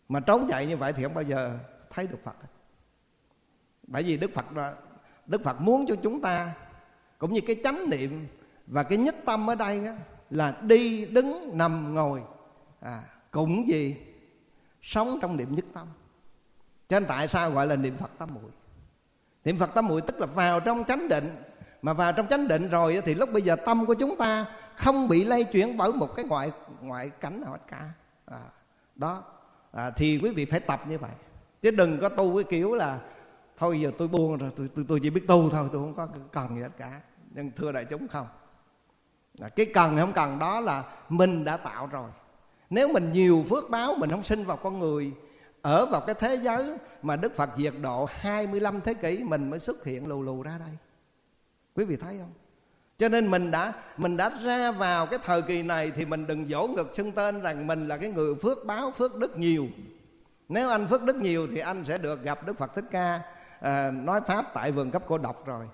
Mà trốn chạy như vậy thì không bao giờ thấy được phật. Bởi vì đức phật đức phật muốn cho chúng ta cũng như cái chánh niệm và cái nhất tâm ở đây là đi đứng nằm ngồi. À, cũng gì sống trong niệm nhất tâm. Cho nên tại sao gọi là niệm phật tam muội? Niệm phật tam muội tức là vào trong chánh định. Mà vào trong chánh định rồi thì lúc bây giờ tâm của chúng ta không bị lay chuyển bởi một cái ngoại ngoại cảnh nào hết cả. À, đó. À, thì quý vị phải tập như vậy. Chứ đừng có tu cái kiểu là thôi giờ tôi buông rồi tôi, tôi, tôi chỉ biết tu thôi tôi không có cần gì hết cả. Nhưng thưa đại chúng không? À, cái cần hay không cần đó là mình đã tạo rồi nếu mình nhiều phước báo mình không sinh vào con người ở vào cái thế giới mà Đức Phật diệt độ 25 thế kỷ mình mới xuất hiện lù lù ra đây. Quý vị thấy không? Cho nên mình đã mình đã ra vào cái thời kỳ này thì mình đừng dỗ ngực xưng tên rằng mình là cái người phước báo phước đức nhiều. Nếu anh phước đức nhiều thì anh sẽ được gặp Đức Phật Thích Ca à, nói pháp tại vườn cấp cô độc rồi.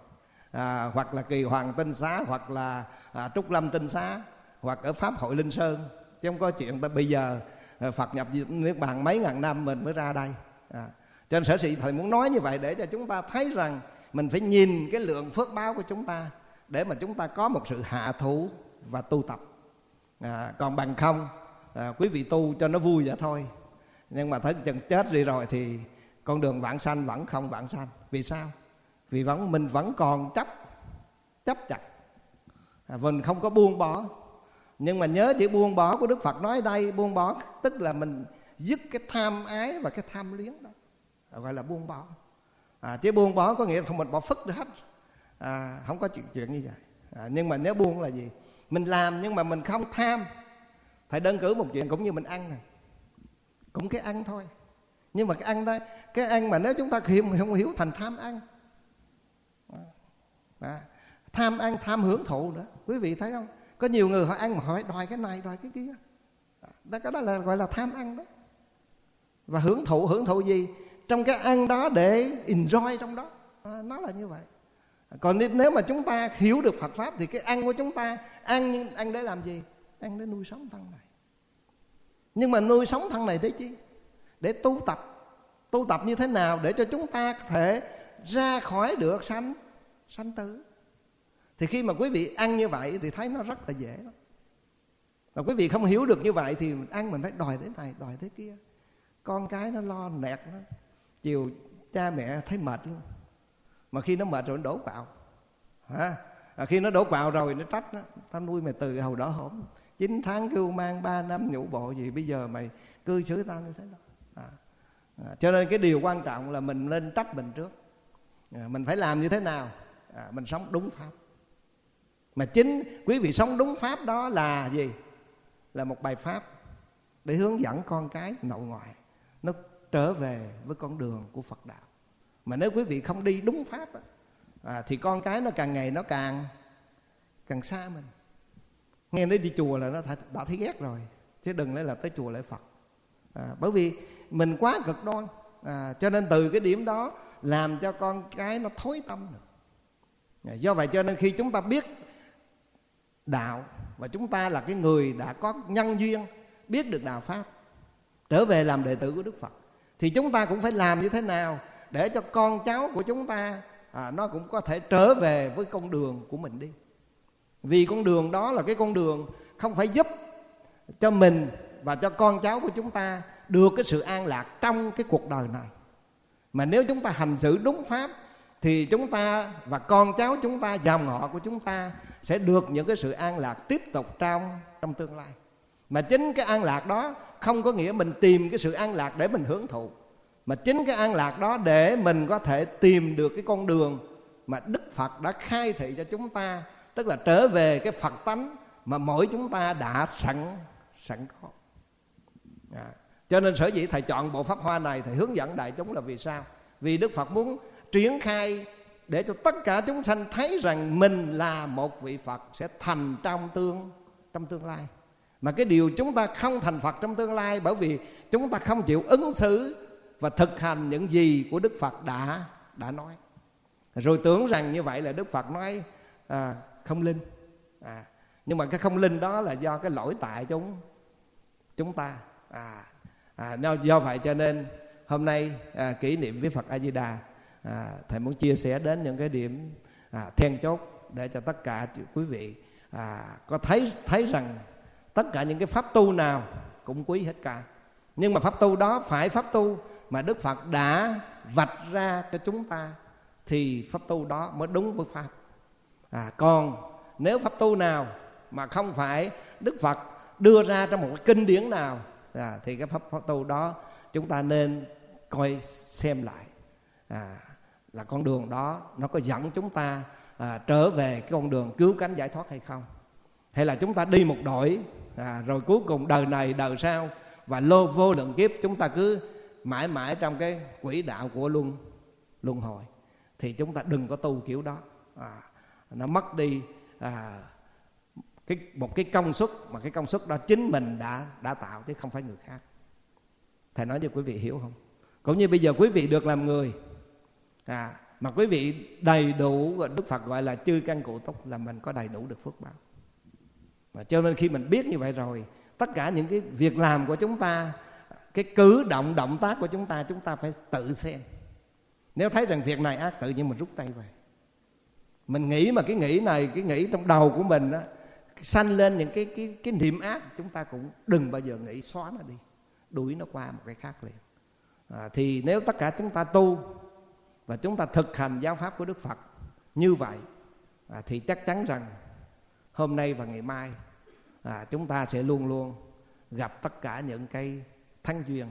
À, hoặc là kỳ hoàng tinh xá hoặc là à, trúc lâm tinh xá hoặc ở pháp hội linh sơn. Chứ không có chuyện bây giờ à, phật nhập niết bàn mấy ngàn năm mình mới ra đây. À. cho nên sở sĩ thầy muốn nói như vậy để cho chúng ta thấy rằng mình phải nhìn cái lượng phước báo của chúng ta để mà chúng ta có một sự hạ thủ và tu tập. À, còn bằng không à, quý vị tu cho nó vui vậy thôi. Nhưng mà thấy chừng chết đi rồi thì con đường vãng sanh vẫn không vãng sanh. Vì sao? Vì vẫn mình vẫn còn chấp chấp chặt À, mình không có buông bỏ. Nhưng mà nhớ chữ buông bỏ của đức phật nói đây buông bỏ tức là mình dứt cái tham ái và cái tham liếng đó. À, gọi là buông bỏ. À, chứ buông bỏ có nghĩa là không mình bỏ phức được hết. À, không có chuyện chuyện như vậy. À, nhưng mà nếu buông là gì? Mình làm nhưng mà mình không tham. Phải đơn cử một chuyện cũng như mình ăn này cũng cái ăn thôi. Nhưng mà cái ăn đây cái ăn mà nếu chúng ta không, không hiểu thành tham ăn. À, à tham ăn tham hưởng thụ nữa. Quý vị thấy không? Có nhiều người họ ăn mà họ phải đòi cái này đòi cái kia. Đó cái đó là gọi là tham ăn đó. Và hưởng thụ hưởng thụ gì? Trong cái ăn đó để enjoy trong đó. À, nó là như vậy. Còn nếu mà chúng ta hiểu được Phật pháp thì cái ăn của chúng ta ăn nhưng ăn để làm gì? Ăn để nuôi sống thân này. Nhưng mà nuôi sống thân này để chi? Để tu tập. Tu tập như thế nào để cho chúng ta có thể ra khỏi được sanh sanh tử? Thì khi mà quý vị ăn như vậy thì thấy nó rất là dễ. Lắm mà quý vị không hiểu được như vậy thì ăn mình phải đòi thế này đòi thế kia. Con cái nó lo nẹt nó chiều cha mẹ thấy mệt luôn. Mà khi nó mệt rồi nó đổ vào, hả? À, khi nó đổ vào rồi nó trách nó. Tao nuôi mày từ hầu đó hổm. 9 tháng kêu mang 3 năm nhũ bộ gì bây giờ mày cư xử tao như thế đó à, à, cho nên cái điều quan trọng là mình nên trách mình trước. À, mình phải làm như thế nào? À, mình sống đúng pháp mà chính quý vị sống đúng pháp đó là gì? Là một bài pháp để hướng dẫn con cái nội ngoại nó trở về với con đường của phật đạo. Mà nếu quý vị không đi đúng pháp à, thì con cái nó càng ngày nó càng càng xa mình. Nghe nói đi chùa là nó đã thấy ghét rồi chứ đừng nói là tới chùa lễ phật. À, bởi vì mình quá cực đoan à, cho nên từ cái điểm đó làm cho con cái nó thối tâm được. À, do vậy cho nên khi chúng ta biết đạo. Và chúng ta là cái người đã có nhân duyên biết được đạo pháp trở về làm đệ tử của đức phật. Thì chúng ta cũng phải làm như thế nào để cho con cháu của chúng ta à, nó cũng có thể trở về với con đường của mình đi. Vì con đường đó là cái con đường không phải giúp cho mình và cho con cháu của chúng ta được cái sự an lạc trong cái cuộc đời này. Mà nếu chúng ta hành xử đúng pháp thì chúng ta và con cháu chúng ta dòng họ của chúng ta sẽ được những cái sự an lạc tiếp tục trong trong tương lai. Mà chính cái an lạc đó không có nghĩa mình tìm cái sự an lạc để mình hưởng thụ. Mà chính cái an lạc đó để mình có thể tìm được cái con đường mà đức phật đã khai thị cho chúng ta, tức là trở về cái phật tánh mà mỗi chúng ta đã sẵn sẵn có. À. cho nên sở dĩ thầy chọn bộ pháp hoa này, thầy hướng dẫn đại chúng là vì sao? Vì đức phật muốn triển khai để cho tất cả chúng sanh thấy rằng mình là một vị phật sẽ thành trong tương trong tương lai. Mà cái điều chúng ta không thành phật trong tương lai bởi vì chúng ta không chịu ứng xử và thực hành những gì của đức phật đã đã nói. Rồi tưởng rằng như vậy là đức phật nói à, không linh. À, nhưng mà cái không linh đó là do cái lỗi tại chúng chúng ta. À, à do vậy cho nên hôm nay à, kỷ niệm với phật a di đà à, thầy muốn chia sẻ đến những cái điểm à, then chốt để cho tất cả quý vị à, có thấy thấy rằng tất cả những cái pháp tu nào cũng quý hết cả. Nhưng mà pháp tu đó phải pháp tu mà đức phật đã vạch ra cho chúng ta thì pháp tu đó mới đúng với pháp. À, còn nếu pháp tu nào mà không phải đức phật đưa ra trong một cái kinh điển nào à, thì cái pháp, pháp tu đó chúng ta nên coi xem lại. À, là con đường đó nó có dẫn chúng ta à, trở về cái con đường cứu cánh giải thoát hay không? Hay là chúng ta đi một đội à, rồi cuối cùng đời này đời sau và lô vô lượng kiếp chúng ta cứ mãi mãi trong cái quỹ đạo của luân luân hồi thì chúng ta đừng có tu kiểu đó. À, nó mất đi à, cái một cái công suất mà cái công suất đó chính mình đã đã tạo chứ không phải người khác. Thầy nói cho quý vị hiểu không? Cũng như bây giờ quý vị được làm người à, mà quý vị đầy đủ đức phật gọi là chư căn cụ túc là mình có đầy đủ được phước báo. Và cho nên khi mình biết như vậy rồi tất cả những cái việc làm của chúng ta cái cử động động tác của chúng ta chúng ta phải tự xem. Nếu thấy rằng việc này ác tự nhiên mình rút tay về. Mình nghĩ mà cái nghĩ này cái nghĩ trong đầu của mình đó sanh lên những cái cái cái niệm ác chúng ta cũng đừng bao giờ nghĩ xóa nó đi. Đuổi nó qua một cái khác liền. À, thì nếu tất cả chúng ta tu và chúng ta thực hành giáo pháp của đức phật như vậy. À, thì chắc chắn rằng hôm nay và ngày mai à, chúng ta sẽ luôn luôn gặp tất cả những cái thắng duyên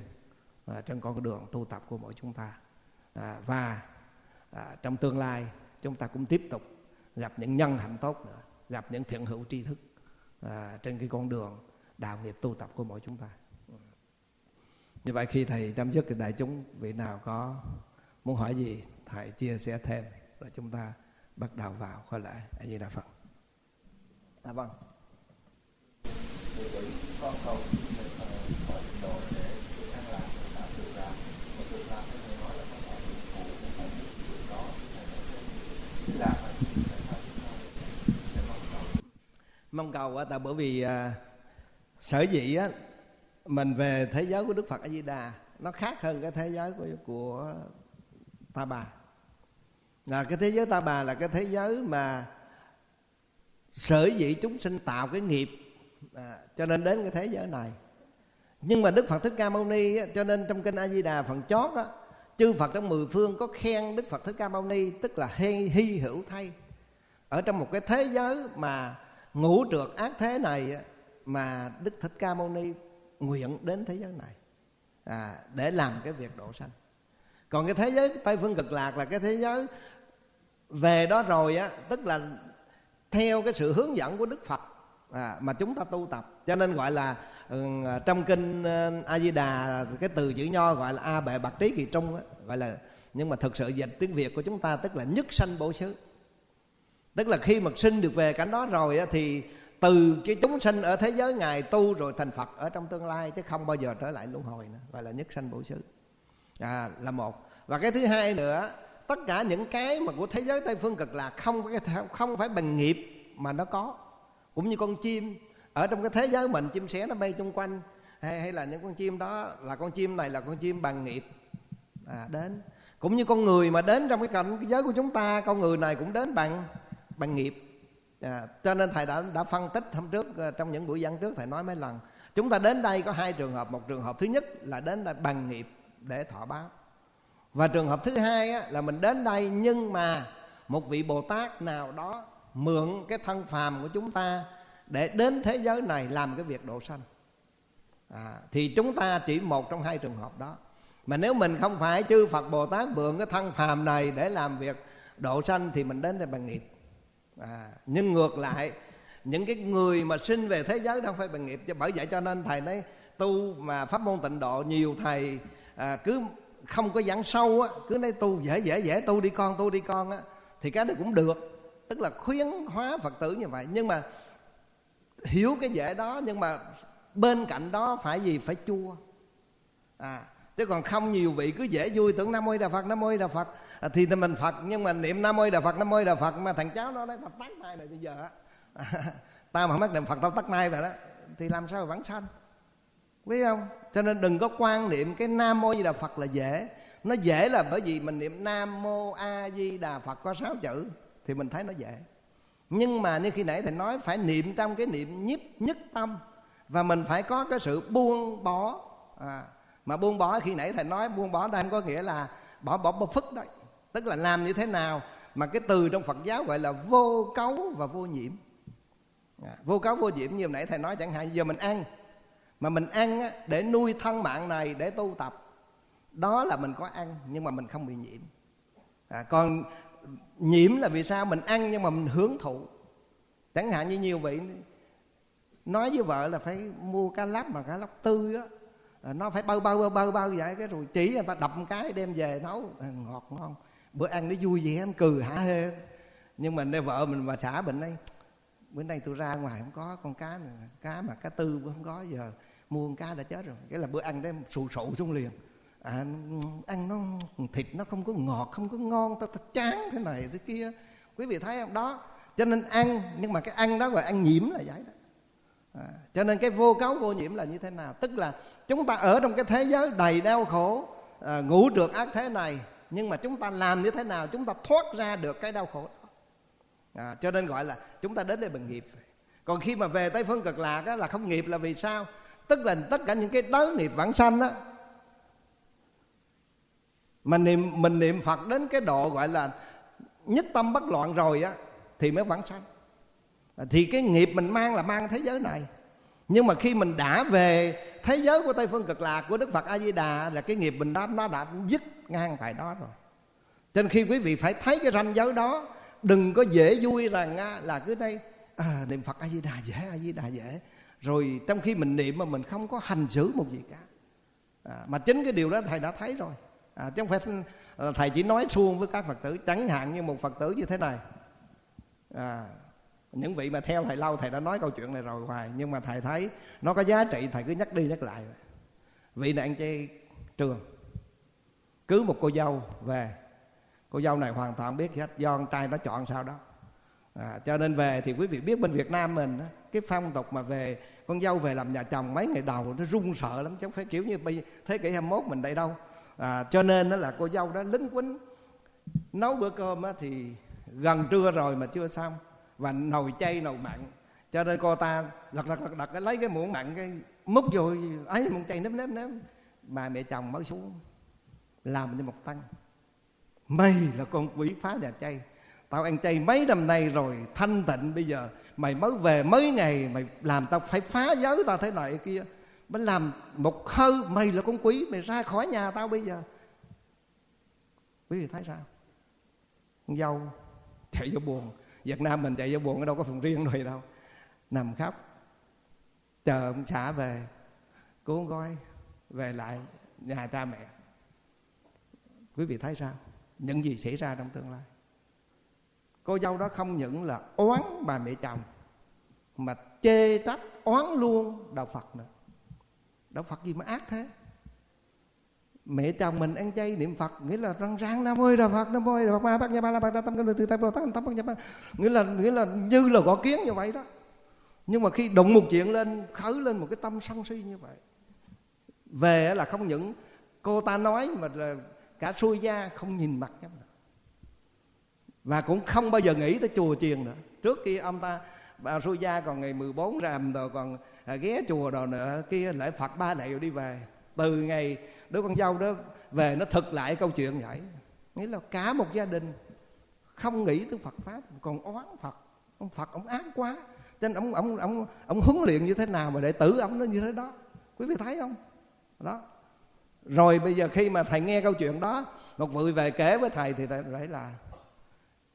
à, trên con đường tu tập của mỗi chúng ta. À, và à, trong tương lai chúng ta cũng tiếp tục gặp những nhân hạnh tốt nữa gặp những thiện hữu tri thức à, trên cái con đường đạo nghiệp tu tập của mỗi chúng ta. Ừ. Như vậy khi thầy chấm dứt thì đại chúng vị nào có muốn hỏi gì hãy chia sẻ thêm rồi chúng ta bắt đầu vào khóa lễ. A di đà phật. À vâng. Con cầu mong cầu á tại bởi vì à, sở dĩ á mình về thế giới của đức phật a di đà nó khác hơn cái thế giới của của ta bà. Là cái thế giới ta bà là cái thế giới mà sở dĩ chúng sinh tạo cái nghiệp. À, cho nên đến cái thế giới này. Nhưng mà đức phật thích ca mâu ni á, cho nên trong kinh a di đà phần chót á chư phật trong mười phương có khen đức phật thích ca mâu ni tức là hy, hy hữu thay. Ở trong một cái thế giới mà ngũ trượt ác thế này mà đức thích ca mâu ni nguyện đến thế giới này. À, để làm cái việc độ sanh còn cái thế giới tây phương cực lạc là cái thế giới về đó rồi á tức là theo cái sự hướng dẫn của đức phật à, mà chúng ta tu tập. Cho nên gọi là ừ, trong kinh ờ, a di đà cái từ chữ nho gọi là a bệ bạc trí kỳ trung á, gọi là nhưng mà thực sự dịch tiếng việt của chúng ta tức là nhất sanh bổ xứ. Tức là khi mà sinh được về cảnh đó rồi á, thì từ cái chúng sinh ở thế giới ngài tu rồi thành phật ở trong tương lai chứ không bao giờ trở lại luân hồi nữa gọi là nhất sanh bổ xứ à, là một. Và cái thứ hai nữa tất cả những cái mà của thế giới tây phương cực lạc không phải không phải bằng nghiệp mà nó có. Cũng như con chim. Ở trong cái thế giới mình chim sẻ nó bay chung quanh. Hay, hay là những con chim đó là con chim này là con chim bằng nghiệp. À, đến. Cũng như con người mà đến trong cái cảnh cái giới của chúng ta con người này cũng đến bằng bằng nghiệp. À, cho nên thầy đã đã phân tích hôm trước à, trong những buổi giảng trước thầy nói mấy lần. Chúng ta đến đây có hai trường hợp. Một trường hợp thứ nhất là đến đây bằng nghiệp để thọ báo. Và trường hợp thứ hai á, là mình đến đây nhưng mà một vị bồ tát nào đó mượn cái thân phàm của chúng ta để đến thế giới này làm cái việc độ sanh. À, thì chúng ta chỉ một trong hai trường hợp đó. Mà nếu mình không phải chư phật bồ tát mượn cái thân phàm này để làm việc độ sanh thì mình đến đây bằng nghiệp. À, nhưng ngược lại những cái người mà sinh về thế giới đâu phải bằng nghiệp. Bởi vậy cho nên thầy nói tu mà pháp môn tịnh độ nhiều thầy à, cứ không có giảng sâu á cứ nói tu dễ dễ dễ tu đi con tu đi con á thì cái đó cũng được. Tức là khuyến hóa phật tử như vậy. Nhưng mà hiểu cái dễ đó nhưng mà bên cạnh đó phải gì? Phải chua. À chứ còn không nhiều vị cứ dễ vui tưởng nam mô đà phật nam mô đà phật. À, thì mình phật nhưng mà niệm nam mô đà phật nam mô đà phật mà thằng cháu nó nói phật tắt nay này bây giờ á. *laughs* Tao mà mất niệm phật tao tắt nay rồi đó. Thì làm sao vẫn sanh? Biết không? Cho nên đừng có quan niệm cái nam mô di đà phật là dễ. Nó dễ là bởi vì mình niệm nam mô a di đà phật có sáu chữ thì mình thấy nó dễ. Nhưng mà như khi nãy thầy nói phải niệm trong cái niệm nhiếp nhất tâm và mình phải có cái sự buông bỏ. À, mà buông bỏ khi nãy thầy nói buông bỏ đây không có nghĩa là bỏ bỏ bỏ phức đấy. Tức là làm như thế nào mà cái từ trong phật giáo gọi là vô cấu và vô nhiễm. À, vô cấu vô nhiễm như nãy thầy nói chẳng hạn giờ mình ăn mà mình ăn á, để nuôi thân mạng này để tu tập đó là mình có ăn nhưng mà mình không bị nhiễm. À, còn nhiễm là vì sao? Mình ăn nhưng mà mình hưởng thụ. Chẳng hạn như nhiều vị nói với vợ là phải mua cá lóc mà cá lóc tươi á. À, nó phải bao bao bao bao bao vậy cái rồi chỉ người ta đập một cái đem về nấu. À, ngọt ngon. Bữa ăn nó vui vẻ em cười hả hê. Nhưng mà nơi vợ mình mà xả bệnh đây bữa nay tôi ra ngoài không có con cá này cá mà cá tư không có giờ mua con cá đã chết rồi. Cái là bữa ăn đấy sụ sụ xuống liền. À, ăn nó thịt nó không có ngọt không có ngon tao, tao chán thế này thế kia. Quý vị thấy không? Đó. Cho nên ăn nhưng mà cái ăn đó gọi ăn nhiễm là vậy đó. À, cho nên cái vô cấu vô nhiễm là như thế nào? Tức là chúng ta ở trong cái thế giới đầy đau khổ à, ngủ được ác thế này nhưng mà chúng ta làm như thế nào? Chúng ta thoát ra được cái đau khổ đó. À, cho nên gọi là chúng ta đến đây bằng nghiệp. Còn khi mà về tây phương cực lạc á, là không nghiệp là vì sao? Tức là tất cả những cái đới nghiệp vãng sanh á. Mà niệm mình niệm phật đến cái độ gọi là nhất tâm bất loạn rồi á thì mới vãng sanh. Thì cái nghiệp mình mang là mang thế giới này. Nhưng mà khi mình đã về thế giới của tây phương cực lạc của đức phật a di đà là cái nghiệp mình đó nó đã dứt ngang tại đó rồi. Cho nên khi quý vị phải thấy cái ranh giới đó đừng có dễ vui rằng là cứ đây à, niệm phật a di đà dễ a di đà dễ rồi trong khi mình niệm mà mình không có hành xử một gì cả. À, mà chính cái điều đó thầy đã thấy rồi. À, chứ không phải thầy chỉ nói suông với các phật tử chẳng hạn như một phật tử như thế này. À, những vị mà theo thầy lâu thầy đã nói câu chuyện này rồi hoài. Nhưng mà thầy thấy nó có giá trị thầy cứ nhắc đi nhắc lại. Vị này ăn chơi trường. Cứ một cô dâu về. Cô dâu này hoàn toàn biết hết. Do con trai nó chọn sao đó à, cho nên về thì quý vị biết bên Việt Nam mình cái phong tục mà về con dâu về làm nhà chồng mấy ngày đầu nó run sợ lắm chứ không phải kiểu như bây thế kỷ 21 mình đây đâu. À, cho nên đó là cô dâu đó lính quýnh nấu bữa cơm á, thì gần trưa rồi mà chưa xong và nồi chay nồi mặn. Cho nên cô ta lật lật lật lật lấy cái muỗng mặn cái múc vô ấy muỗng chay nếm nếm nếm mà mẹ chồng mới xuống làm như một tăng. Mày là con quỷ phá nhà chay tao ăn chay mấy năm nay rồi, thanh tịnh bây giờ. Mày mới về mấy ngày, mày làm tao phải phá giới tao thế này kia. Mới làm một hơi, mày là con quỷ, mày ra khỏi nhà tao bây giờ. Quý vị thấy sao? Con dâu chạy vô buồn. Việt Nam mình chạy vô buồn ở đâu có phòng riêng rồi đâu. Nằm khóc. Chờ ông xã về. Cuốn gói về lại nhà cha mẹ. Quý vị thấy sao? Những gì xảy ra trong tương lai cô dâu đó không những là oán bà mẹ chồng, mà chê trách, oán luôn đạo phật nữa. Đạo phật gì mà ác thế? Mẹ chồng mình ăn chay niệm phật, nghĩa là răng răng nam ơi đạo phật, nam ơi đạo phật, ma bát nha ba la bát tâm kinh từ tay bồ tát tâm bát nha ba nghĩa là nghĩa là như là gõ kiến như vậy đó. Nhưng mà khi đụng một chuyện lên, khởi lên một cái tâm sân si như vậy, về là không những cô ta nói mà là cả xuôi da không nhìn mặt nhau và cũng không bao giờ nghĩ tới chùa chiền nữa. Trước kia ông ta, bà xuôi gia còn ngày 14 rằm rồi còn à, ghé chùa đồ nữa, kia lại phật ba đại đi về. Từ ngày đứa con dâu đó về, nó thực lại câu chuyện vậy. Nghĩa là cả một gia đình không nghĩ tới Phật pháp, còn oán Phật. Ông Phật ông ác quá. Cho nên ông ông ông ông huấn luyện như thế nào mà đệ tử ông nó như thế đó? Quý vị thấy không? Đó. Rồi bây giờ khi mà thầy nghe câu chuyện đó, một vị về kể với thầy thì thầy thấy là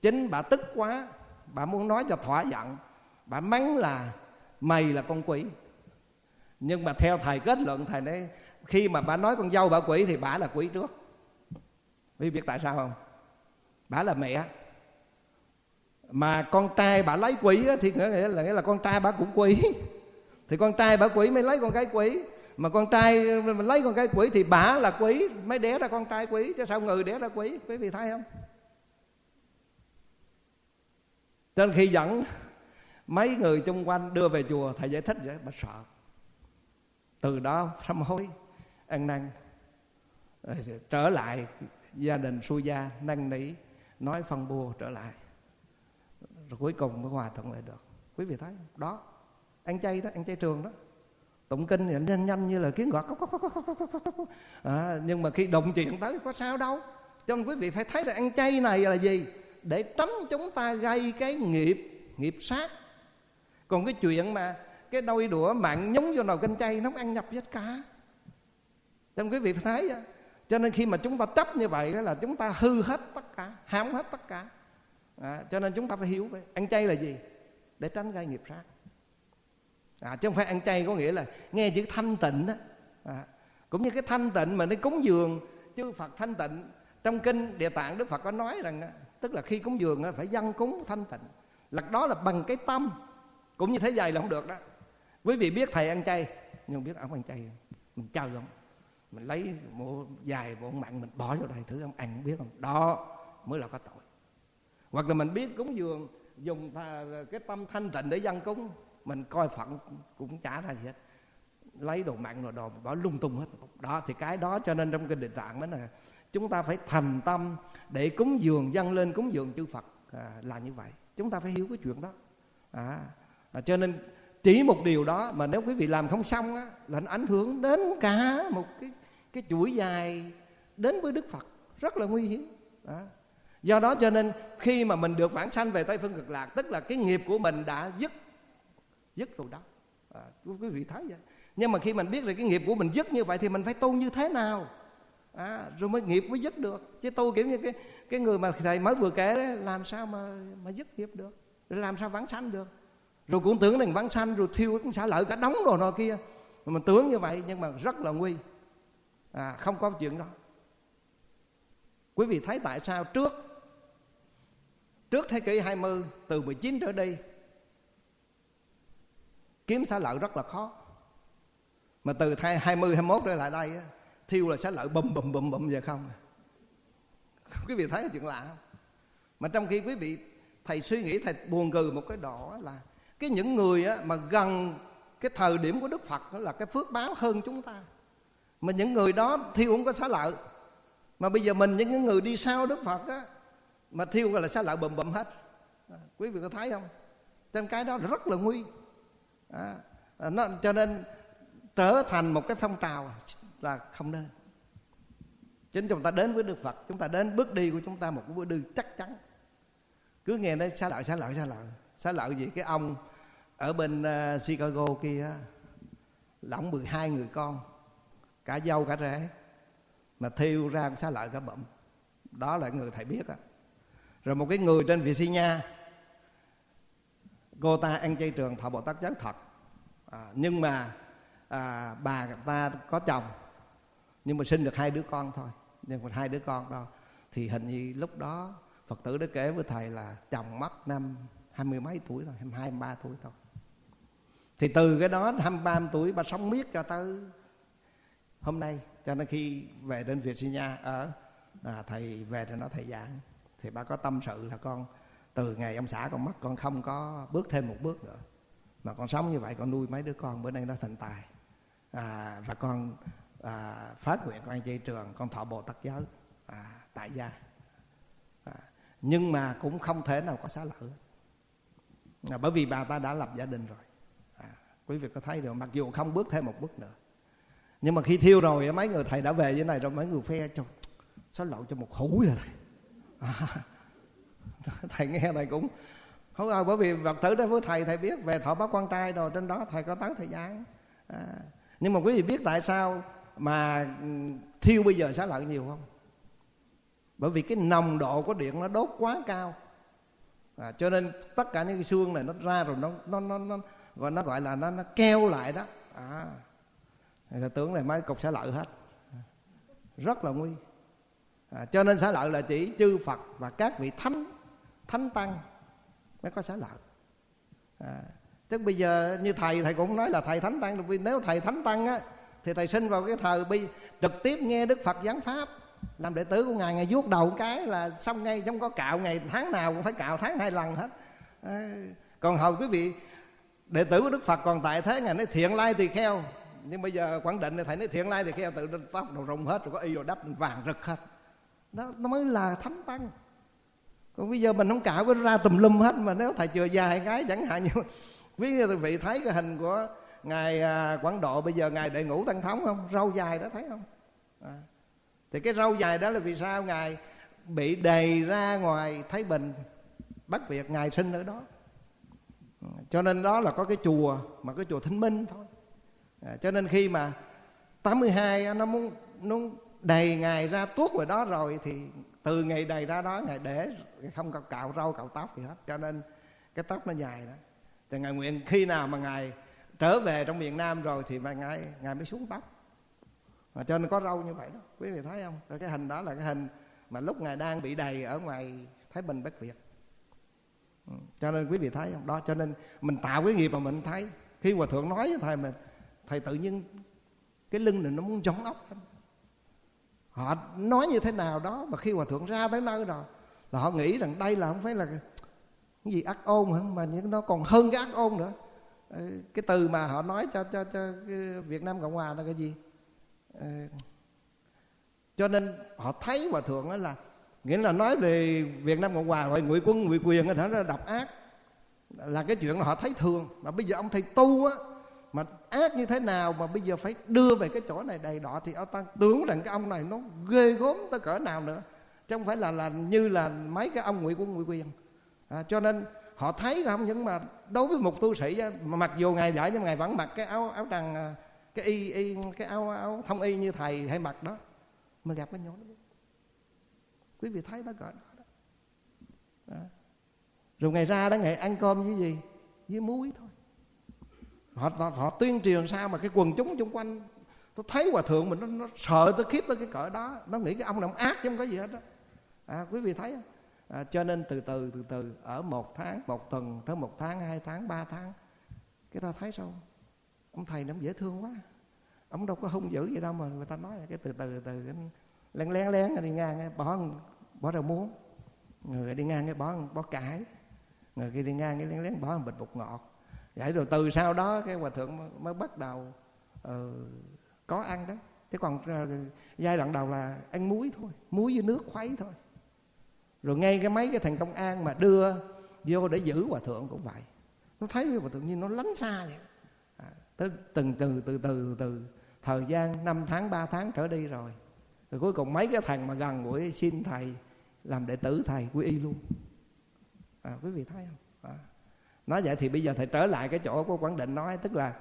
chính bà tức quá, bà muốn nói cho thỏa giận. Bà mắng là, mày là con quỷ. Nhưng mà theo thầy kết luận, thầy nói, khi mà bà nói con dâu bà quỷ thì bà là quỷ trước. Vì biết tại sao không? Bà là mẹ. Mà con trai bà lấy quỷ thì nghĩa là nghĩa là con trai bà cũng quỷ. *laughs* Thì con trai bà quỷ mới lấy con gái quỷ. Mà con trai lấy con gái quỷ thì bà là quỷ, mới đẻ ra con trai quỷ, chứ sao người đẻ ra quỷ? Quý vị thấy không? Cho nên khi dẫn mấy người chung quanh đưa về chùa thầy giải thích vậy bà sợ. Từ đó sám hối ăn năn. Trở lại gia đình xuôi gia năn nỉ nói phân bua trở lại. Rồi cuối cùng mới hòa thuận lại được. Quý vị thấy đó ăn chay đó ăn chay trường đó. Tụng kinh thì nhanh nhanh như là kiến gọt. À, nhưng mà khi động chuyện tới có sao đâu. Cho nên quý vị phải thấy là ăn chay này là gì? Để tránh chúng ta gây cái nghiệp nghiệp sát. Còn cái chuyện mà cái đôi đũa mặn nhúng vô nồi canh chay nó ăn nhập hết cả. Cho nên quý vị thấy thấy cho nên khi mà chúng ta chấp như vậy là chúng ta hư hết tất cả hám hết tất cả. À, cho nên chúng ta phải hiểu vậy ăn chay là gì? Để tránh gây nghiệp sát. À, chứ không phải ăn chay có nghĩa là nghe chữ thanh tịnh đó à, cũng như cái thanh tịnh mà nó cúng dường chư Phật thanh tịnh. Trong kinh địa tạng Đức Phật có nói rằng tức là khi cúng dường phải dân cúng thanh tịnh. Là đó là bằng cái tâm. Cũng như thế vậy là không được đó. Quý vị biết thầy ăn chay, nhưng biết ông ăn chay mình trao không mình lấy một dài, bộ mặn, mình bỏ vô đây thử ông ăn, biết không? Đó mới là có tội. Hoặc là mình biết cúng dường, dùng cái tâm thanh tịnh để dân cúng, mình coi phận cũng chả ra gì hết. Lấy đồ mặn rồi đồ bỏ lung tung hết. Đó, thì cái đó cho nên trong kinh địa tạng mới là chúng ta phải thành tâm để cúng dường dâng lên cúng dường chư Phật à, là như vậy. Chúng ta phải hiểu cái chuyện đó. À, à, cho nên chỉ một điều đó mà nếu quý vị làm không xong á là nó ảnh hưởng đến cả một cái cái chuỗi dài đến với Đức Phật rất là nguy hiểm. Đó. do đó cho nên khi mà mình được vãng sanh về tây phương cực lạc tức là cái nghiệp của mình đã dứt dứt rồi đó. À, quý vị thấy vậy. Nhưng mà khi mình biết là cái nghiệp của mình dứt như vậy thì mình phải tu như thế nào? À, rồi mới nghiệp mới dứt được. Chứ tu kiểu như cái cái người mà thầy mới vừa kể đấy làm sao mà mà dứt nghiệp được? Rồi làm sao vãng sanh được? Rồi cũng tưởng rằng vãng sanh rồi thiêu cũng xả lợi cả đống đồ nọ kia. Mà mình tưởng như vậy nhưng mà rất là nguy. À, không có chuyện đó. Quý vị thấy tại sao trước trước thế kỷ 20 từ 19 trở đi kiếm xả lợi rất là khó. Mà từ hai 20 21 trở lại đây thiêu là xá lợi bùm bùm bùm bùm về không à? *laughs* quý vị thấy chuyện lạ không? Mà trong khi quý vị thầy suy nghĩ thầy buồn cười một cái đỏ là cái những người á, mà gần cái thời điểm của đức phật đó là cái phước báo hơn chúng ta. Mà những người đó thiêu không có xá lợi. Mà bây giờ mình những người đi sau đức phật á mà thiêu là xá lợi bùm bùm hết. À, quý vị có thấy không? Trên cái đó rất là nguy. À, à nó cho nên trở thành một cái phong trào là không nên. Chính chúng ta đến với đức phật chúng ta đến bước đi của chúng ta một cái bước đi chắc chắn. Cứ nghe nói xá lợi xá lợi xá lợi. Xá lợi gì? Cái ông ở bên uh, Chicago kia lỏng 12 người con cả dâu cả rể mà thiêu ra xá lợi cả bậm đó là người thầy biết á. Rồi một cái người trên Virginia cô ta ăn chay trường thọ bồ tát giáo thật. À, nhưng mà à, bà ta có chồng nhưng mà sinh được hai đứa con thôi. Nhưng mà hai đứa con đó thì hình như lúc đó phật tử đã kể với thầy là chồng mất năm hai mươi mấy tuổi thôi hai mươi ba tuổi thôi. Thì từ cái đó hai mươi ba tuổi bà sống miết cho tới hôm nay. Cho nên khi về đến Việt Virginia ở à, thầy về thì nó thầy giảng. Thì bà có tâm sự là con từ ngày ông xã con mất con không có bước thêm một bước nữa. Mà con sống như vậy con nuôi mấy đứa con bữa nay nó thành tài. À, và con à, phát nguyện con dây trường con thọ bồ tát giới. À, tại gia. À, nhưng mà cũng không thể nào có xá lợi. À, bởi vì bà ta đã lập gia đình rồi. À, quý vị có thấy được mặc dù không bước thêm một bước nữa. Nhưng mà khi thiêu rồi mấy người thầy đã về với này rồi mấy người phe cho xá lậu cho một hũ rồi thầy à, *laughs* thầy nghe thầy cũng không à, bởi vì vật tử đó với thầy thầy biết về thọ bác quan trai rồi trên đó thầy có tới thời gian. À, nhưng mà quý vị biết tại sao mà ừ, thiêu bây giờ xá lợi nhiều không? Bởi vì cái nồng độ của điện nó đốt quá cao. À, cho nên tất cả những cái xương này nó ra rồi nó nó nó, nó gọi nó gọi là nó nó keo lại đó. À là tướng này mấy cục xá lợi hết. Rất là nguy. À, cho nên xá lợi là chỉ chư phật và các vị thánh thánh tăng mới có xá lợi. À, chứ bây giờ như thầy thầy cũng nói là thầy thánh tăng vì nếu thầy thánh tăng á thì thầy sinh vào cái thời bi, trực tiếp nghe đức phật giảng pháp. Làm đệ tử của ngài ngài vuốt đầu cái là xong ngay, không có cạo ngày, tháng nào cũng phải cạo tháng hai lần hết. Còn hồi quý vị, đệ tử của đức phật còn tại thế, ngài nói, thiện lai thì kheo. Nhưng bây giờ quảng định thì thầy nói, thiện lai thì kheo, tự tóc đầu rồng hết, rồi có y rồi đắp vàng rực hết. Đó, nó mới là thánh tăng còn bây giờ mình không cạo, cái ra tùm lum hết, mà nếu thầy chừa dài cái, chẳng hạn như, *laughs* quý vị thấy cái hình của ngài à, quảng độ bây giờ ngài đệ ngũ tăng thống không? Râu dài đó thấy không? À. thì cái râu dài đó là vì sao ngài bị đầy ra ngoài thái bình bắc việt ngài sinh ở đó. Ừ, cho nên đó là có cái chùa mà cái chùa thánh minh thôi. À, cho nên khi mà 82 nó muốn nó đầy ngài ra tuốt rồi đó rồi thì từ ngày đầy ra đó ngài để không cạo, cạo râu cạo tóc gì hết. Cho nên cái tóc nó dài đó. Thì ngài nguyện khi nào mà ngài trở về trong miền nam rồi thì mà ngài ngài mới xuống Bắc mà cho nên có râu như vậy đó quý vị thấy không? Rồi cái hình đó là cái hình mà lúc ngài đang bị đầy ở ngoài thái bình bắc việt. Ừ, cho nên quý vị thấy không? Đó cho nên mình tạo cái nghiệp mà mình thấy. Khi hòa thượng nói với thầy mình thầy tự nhiên cái lưng này nó muốn chống ốc họ nói như thế nào đó mà khi hòa thượng ra tới nơi rồi là họ nghĩ rằng đây là không phải là cái gì ác ôn hả? Mà những nó còn hơn cái ác ôn nữa. Ờ, cái từ mà họ nói cho cho cho Việt Nam Cộng Hòa là cái gì? Ờ, cho nên họ thấy hòa thượng đó là nghĩa là nói về Việt Nam Cộng Hòa rồi ngụy quân ngụy quyền nó độc ác. Là cái chuyện là họ thấy thường. Mà bây giờ ông thầy tu á mà ác như thế nào mà bây giờ phải đưa về cái chỗ này đầy đỏ thì ông ta tưởng rằng cái ông này nó ghê gốm tới cỡ nào nữa. Chứ không phải là là như là mấy cái ông ngụy quân ngụy quyền. À, cho nên họ thấy không? Nhưng mà đối với một tu sĩ mà mặc dù ngài giỏi nhưng ngài vẫn mặc cái áo áo tràng à, cái y, y cái áo áo thông y như thầy hay mặc đó. Mà gặp cái nhỏ đó. Quý vị thấy nó cỡ đó, đó. đó. rồi ngày ra đó ngày ăn cơm với gì? Với muối thôi. Họ, họ, họ tuyên truyền sao mà cái quần chúng xung quanh nó thấy hòa thượng mình nó, nó sợ tới khiếp tới cái cỡ đó. Nó nghĩ cái ông này ông ác chứ không có gì hết đó à, quý vị thấy không? À, cho nên từ từ từ từ ở một tháng một tuần tới một tháng hai tháng ba tháng cái ta thấy sao? Ông thầy nó dễ thương quá. Ông đâu có hung dữ gì đâu mà người ta nói cái từ từ từ cái lén lén lén đi ngang bỏ bỏ rau muống. Người đi ngang cái bỏ bỏ cải. Người kia đi ngang cái lén lén bỏ một bịch bột ngọt. Vậy rồi từ sau đó cái hòa thượng mới bắt đầu uh, có ăn đó. Chứ còn uh, giai đoạn đầu là ăn muối thôi muối với nước khuấy thôi rồi ngay cái mấy cái thằng công an mà đưa vô để giữ hòa thượng cũng vậy. Nó thấy hòa thượng như nó lánh xa vậy. À, tới từng từ từ từ từ. Thời gian 5 tháng 3 tháng trở đi rồi. Rồi cuối cùng mấy cái thằng mà gần gũi xin thầy làm đệ tử thầy quy y luôn. À, quý vị thấy không? À. Nói vậy thì bây giờ thầy trở lại cái chỗ của quảng định nói tức là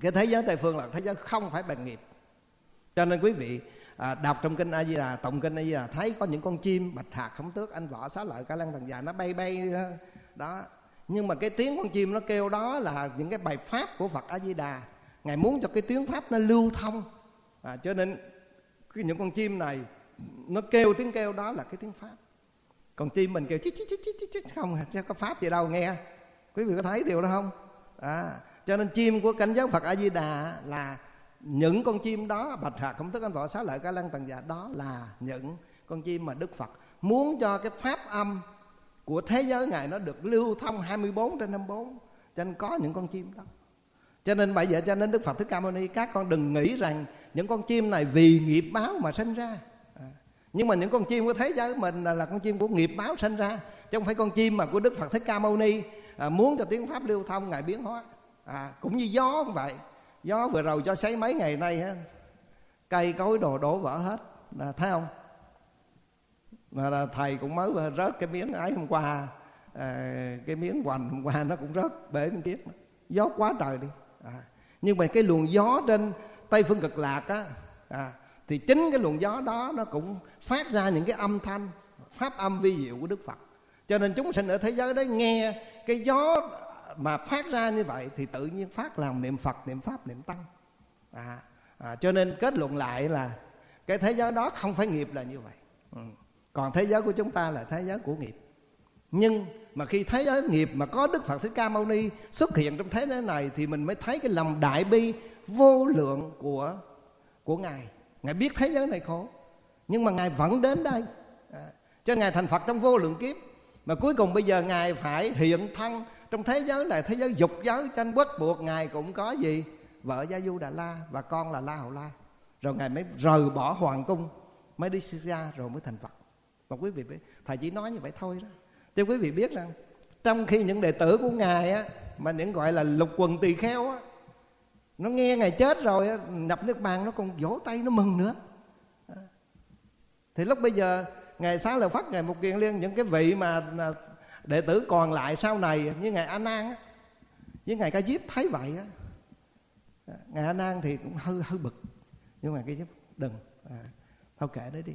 cái thế giới tây phương là thế giới không phải bằng nghiệp. Cho nên quý vị à, đọc trong kinh a di đà tụng kinh a di đà thấy có những con chim bạch hạc không tước anh võ xá lợi cả lăng thần già nó bay bay đó. Nhưng mà cái tiếng con chim nó kêu đó là những cái bài pháp của phật a di đà. Ngài muốn cho cái tiếng pháp nó lưu thông. À, cho nên cái những con chim này nó kêu tiếng kêu đó là cái tiếng pháp. Còn chim mình kêu chích chích chích chích chích không *laughs* chứ có pháp gì đâu nghe. Quý vị có thấy điều đó không? À, cho nên chim của cảnh giới phật a di đà là những con chim đó bạch hạc không thức anh võ xá lợi ca lăng tần dạ đó là những con chim mà đức phật muốn cho cái pháp âm của thế giới ngài nó được lưu thông 24 trên 54 cho nên có những con chim đó. Cho nên bây giờ cho nên đức phật thích ca mâu ni các con đừng nghĩ rằng những con chim này vì nghiệp báo mà sinh ra. À. nhưng mà những con chim của thế giới mình là, là con chim của nghiệp báo sinh ra chứ không phải con chim mà của đức phật thích ca mâu ni à, muốn cho tiếng pháp lưu thông ngài biến hóa. À, cũng như gió cũng vậy gió vừa rồi cho sấy mấy ngày nay ha cây cối đồ đổ vỡ hết. Là thấy không? Mà là thầy cũng mới rớt cái miếng ấy hôm qua. À, cái miếng hoành hôm qua nó cũng rớt bể bên kiếp gió quá trời đi. À, nhưng mà cái luồng gió trên tây phương cực lạc á à, thì chính cái luồng gió đó nó cũng phát ra những cái âm thanh pháp âm vi diệu của đức phật. Cho nên chúng sinh ở thế giới đó nghe cái gió mà phát ra như vậy thì tự nhiên phát làm niệm phật niệm pháp niệm tăng. À, à, cho nên kết luận lại là cái thế giới đó không phải nghiệp là như vậy. Ừ. còn thế giới của chúng ta là thế giới của nghiệp. Nhưng mà khi thế giới nghiệp mà có đức phật thích ca mâu ni xuất hiện trong thế giới này thì mình mới thấy cái lòng đại bi vô lượng của của ngài. Ngài biết thế giới này khổ nhưng mà ngài vẫn đến đây. À, cho ngài thành phật trong vô lượng kiếp. Mà cuối cùng bây giờ ngài phải hiện thân trong thế giới này thế giới dục giới tranh quốc buộc ngài cũng có gì? Vợ gia du đà la và con là la hầu la. Rồi ngài mới rời bỏ hoàng cung mới đi ra rồi mới thành phật. Và quý vị biết thầy chỉ nói như vậy thôi đó. Cho quý vị biết rằng trong khi những đệ tử của ngài á mà những gọi là lục quần tỳ kheo á nó nghe ngài chết rồi á, nhập nước bàn nó còn vỗ tay nó mừng nữa. Thì lúc bây giờ ngài sáng là phát ngài một kiện liên những cái vị mà à, đệ tử còn lại sau này như ngài a nan với ngài ca diếp thấy vậy á à, ngài a nan thì cũng hơi hơi bực. Nhưng mà cái diếp đừng à, thôi kệ đấy đi.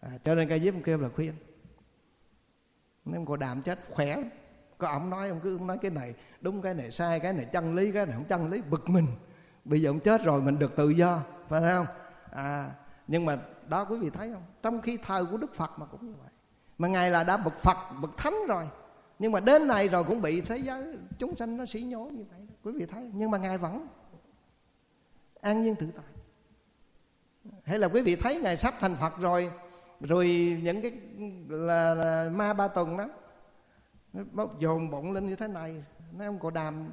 À, cho nên ca diếp kêu là khuyên. Nếu cô đàm chết khỏe có ông nói ông cứ nói cái này đúng cái này sai cái này chân lý cái này không chân lý bực mình. Bây giờ ông chết rồi mình được tự do phải không? À nhưng mà đó quý vị thấy không? Trong khi thời của đức phật mà cũng như vậy. Mà ngài là đã bậc phật bậc thánh rồi nhưng mà đến này rồi cũng bị thế giới chúng sanh nó sỉ nhổ như vậy quý vị thấy nhưng mà ngài vẫn an nhiên tự tại. Hay là quý vị thấy ngài sắp thành phật rồi rồi những cái là, là ma ba tuần đó nó bốc dồn bụng lên như thế này nói ông cậu đàm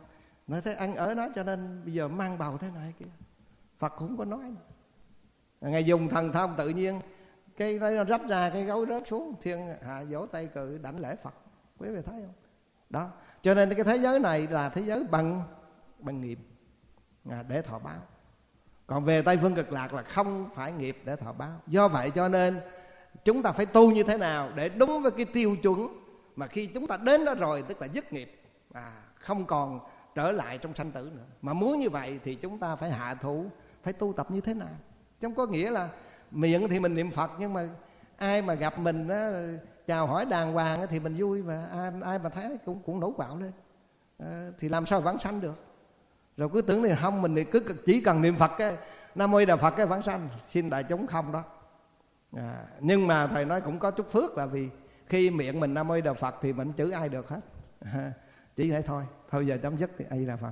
nói thế ăn ở nó cho nên bây giờ mang bầu thế này kia phật cũng có nói. Ngài dùng thần thông tự nhiên cái nó rách ra cái gấu rớt xuống thiên hạ vỗ tay cự đảnh lễ phật quý vị thấy không? Đó. Cho nên cái thế giới này là thế giới bằng bằng nghiệp. À, để thọ báo. Còn về tây phương cực lạc là không phải nghiệp để thọ báo. Do vậy cho nên chúng ta phải tu như thế nào để đúng với cái tiêu chuẩn mà khi chúng ta đến đó rồi tức là dứt nghiệp à, không còn trở lại trong sanh tử nữa. Mà muốn như vậy thì chúng ta phải hạ thủ phải tu tập như thế nào? Trong có nghĩa là miệng thì mình niệm phật nhưng mà ai mà gặp mình á, chào hỏi đàng hoàng thì mình vui mà ai, ai mà thấy cũng cũng nổi bạo lên. À, thì làm sao vãng sanh được? Rồi cứ tưởng này không mình thì cứ chỉ cần niệm phật cái nam mô đà phật cái vãng sanh xin đại chúng không đó. À, nhưng mà thầy nói cũng có chút phước là vì khi miệng mình nam mô đà phật thì mình chữ ai được hết. *laughs* Chỉ thế thôi thôi giờ chấm dứt thì ai là phật.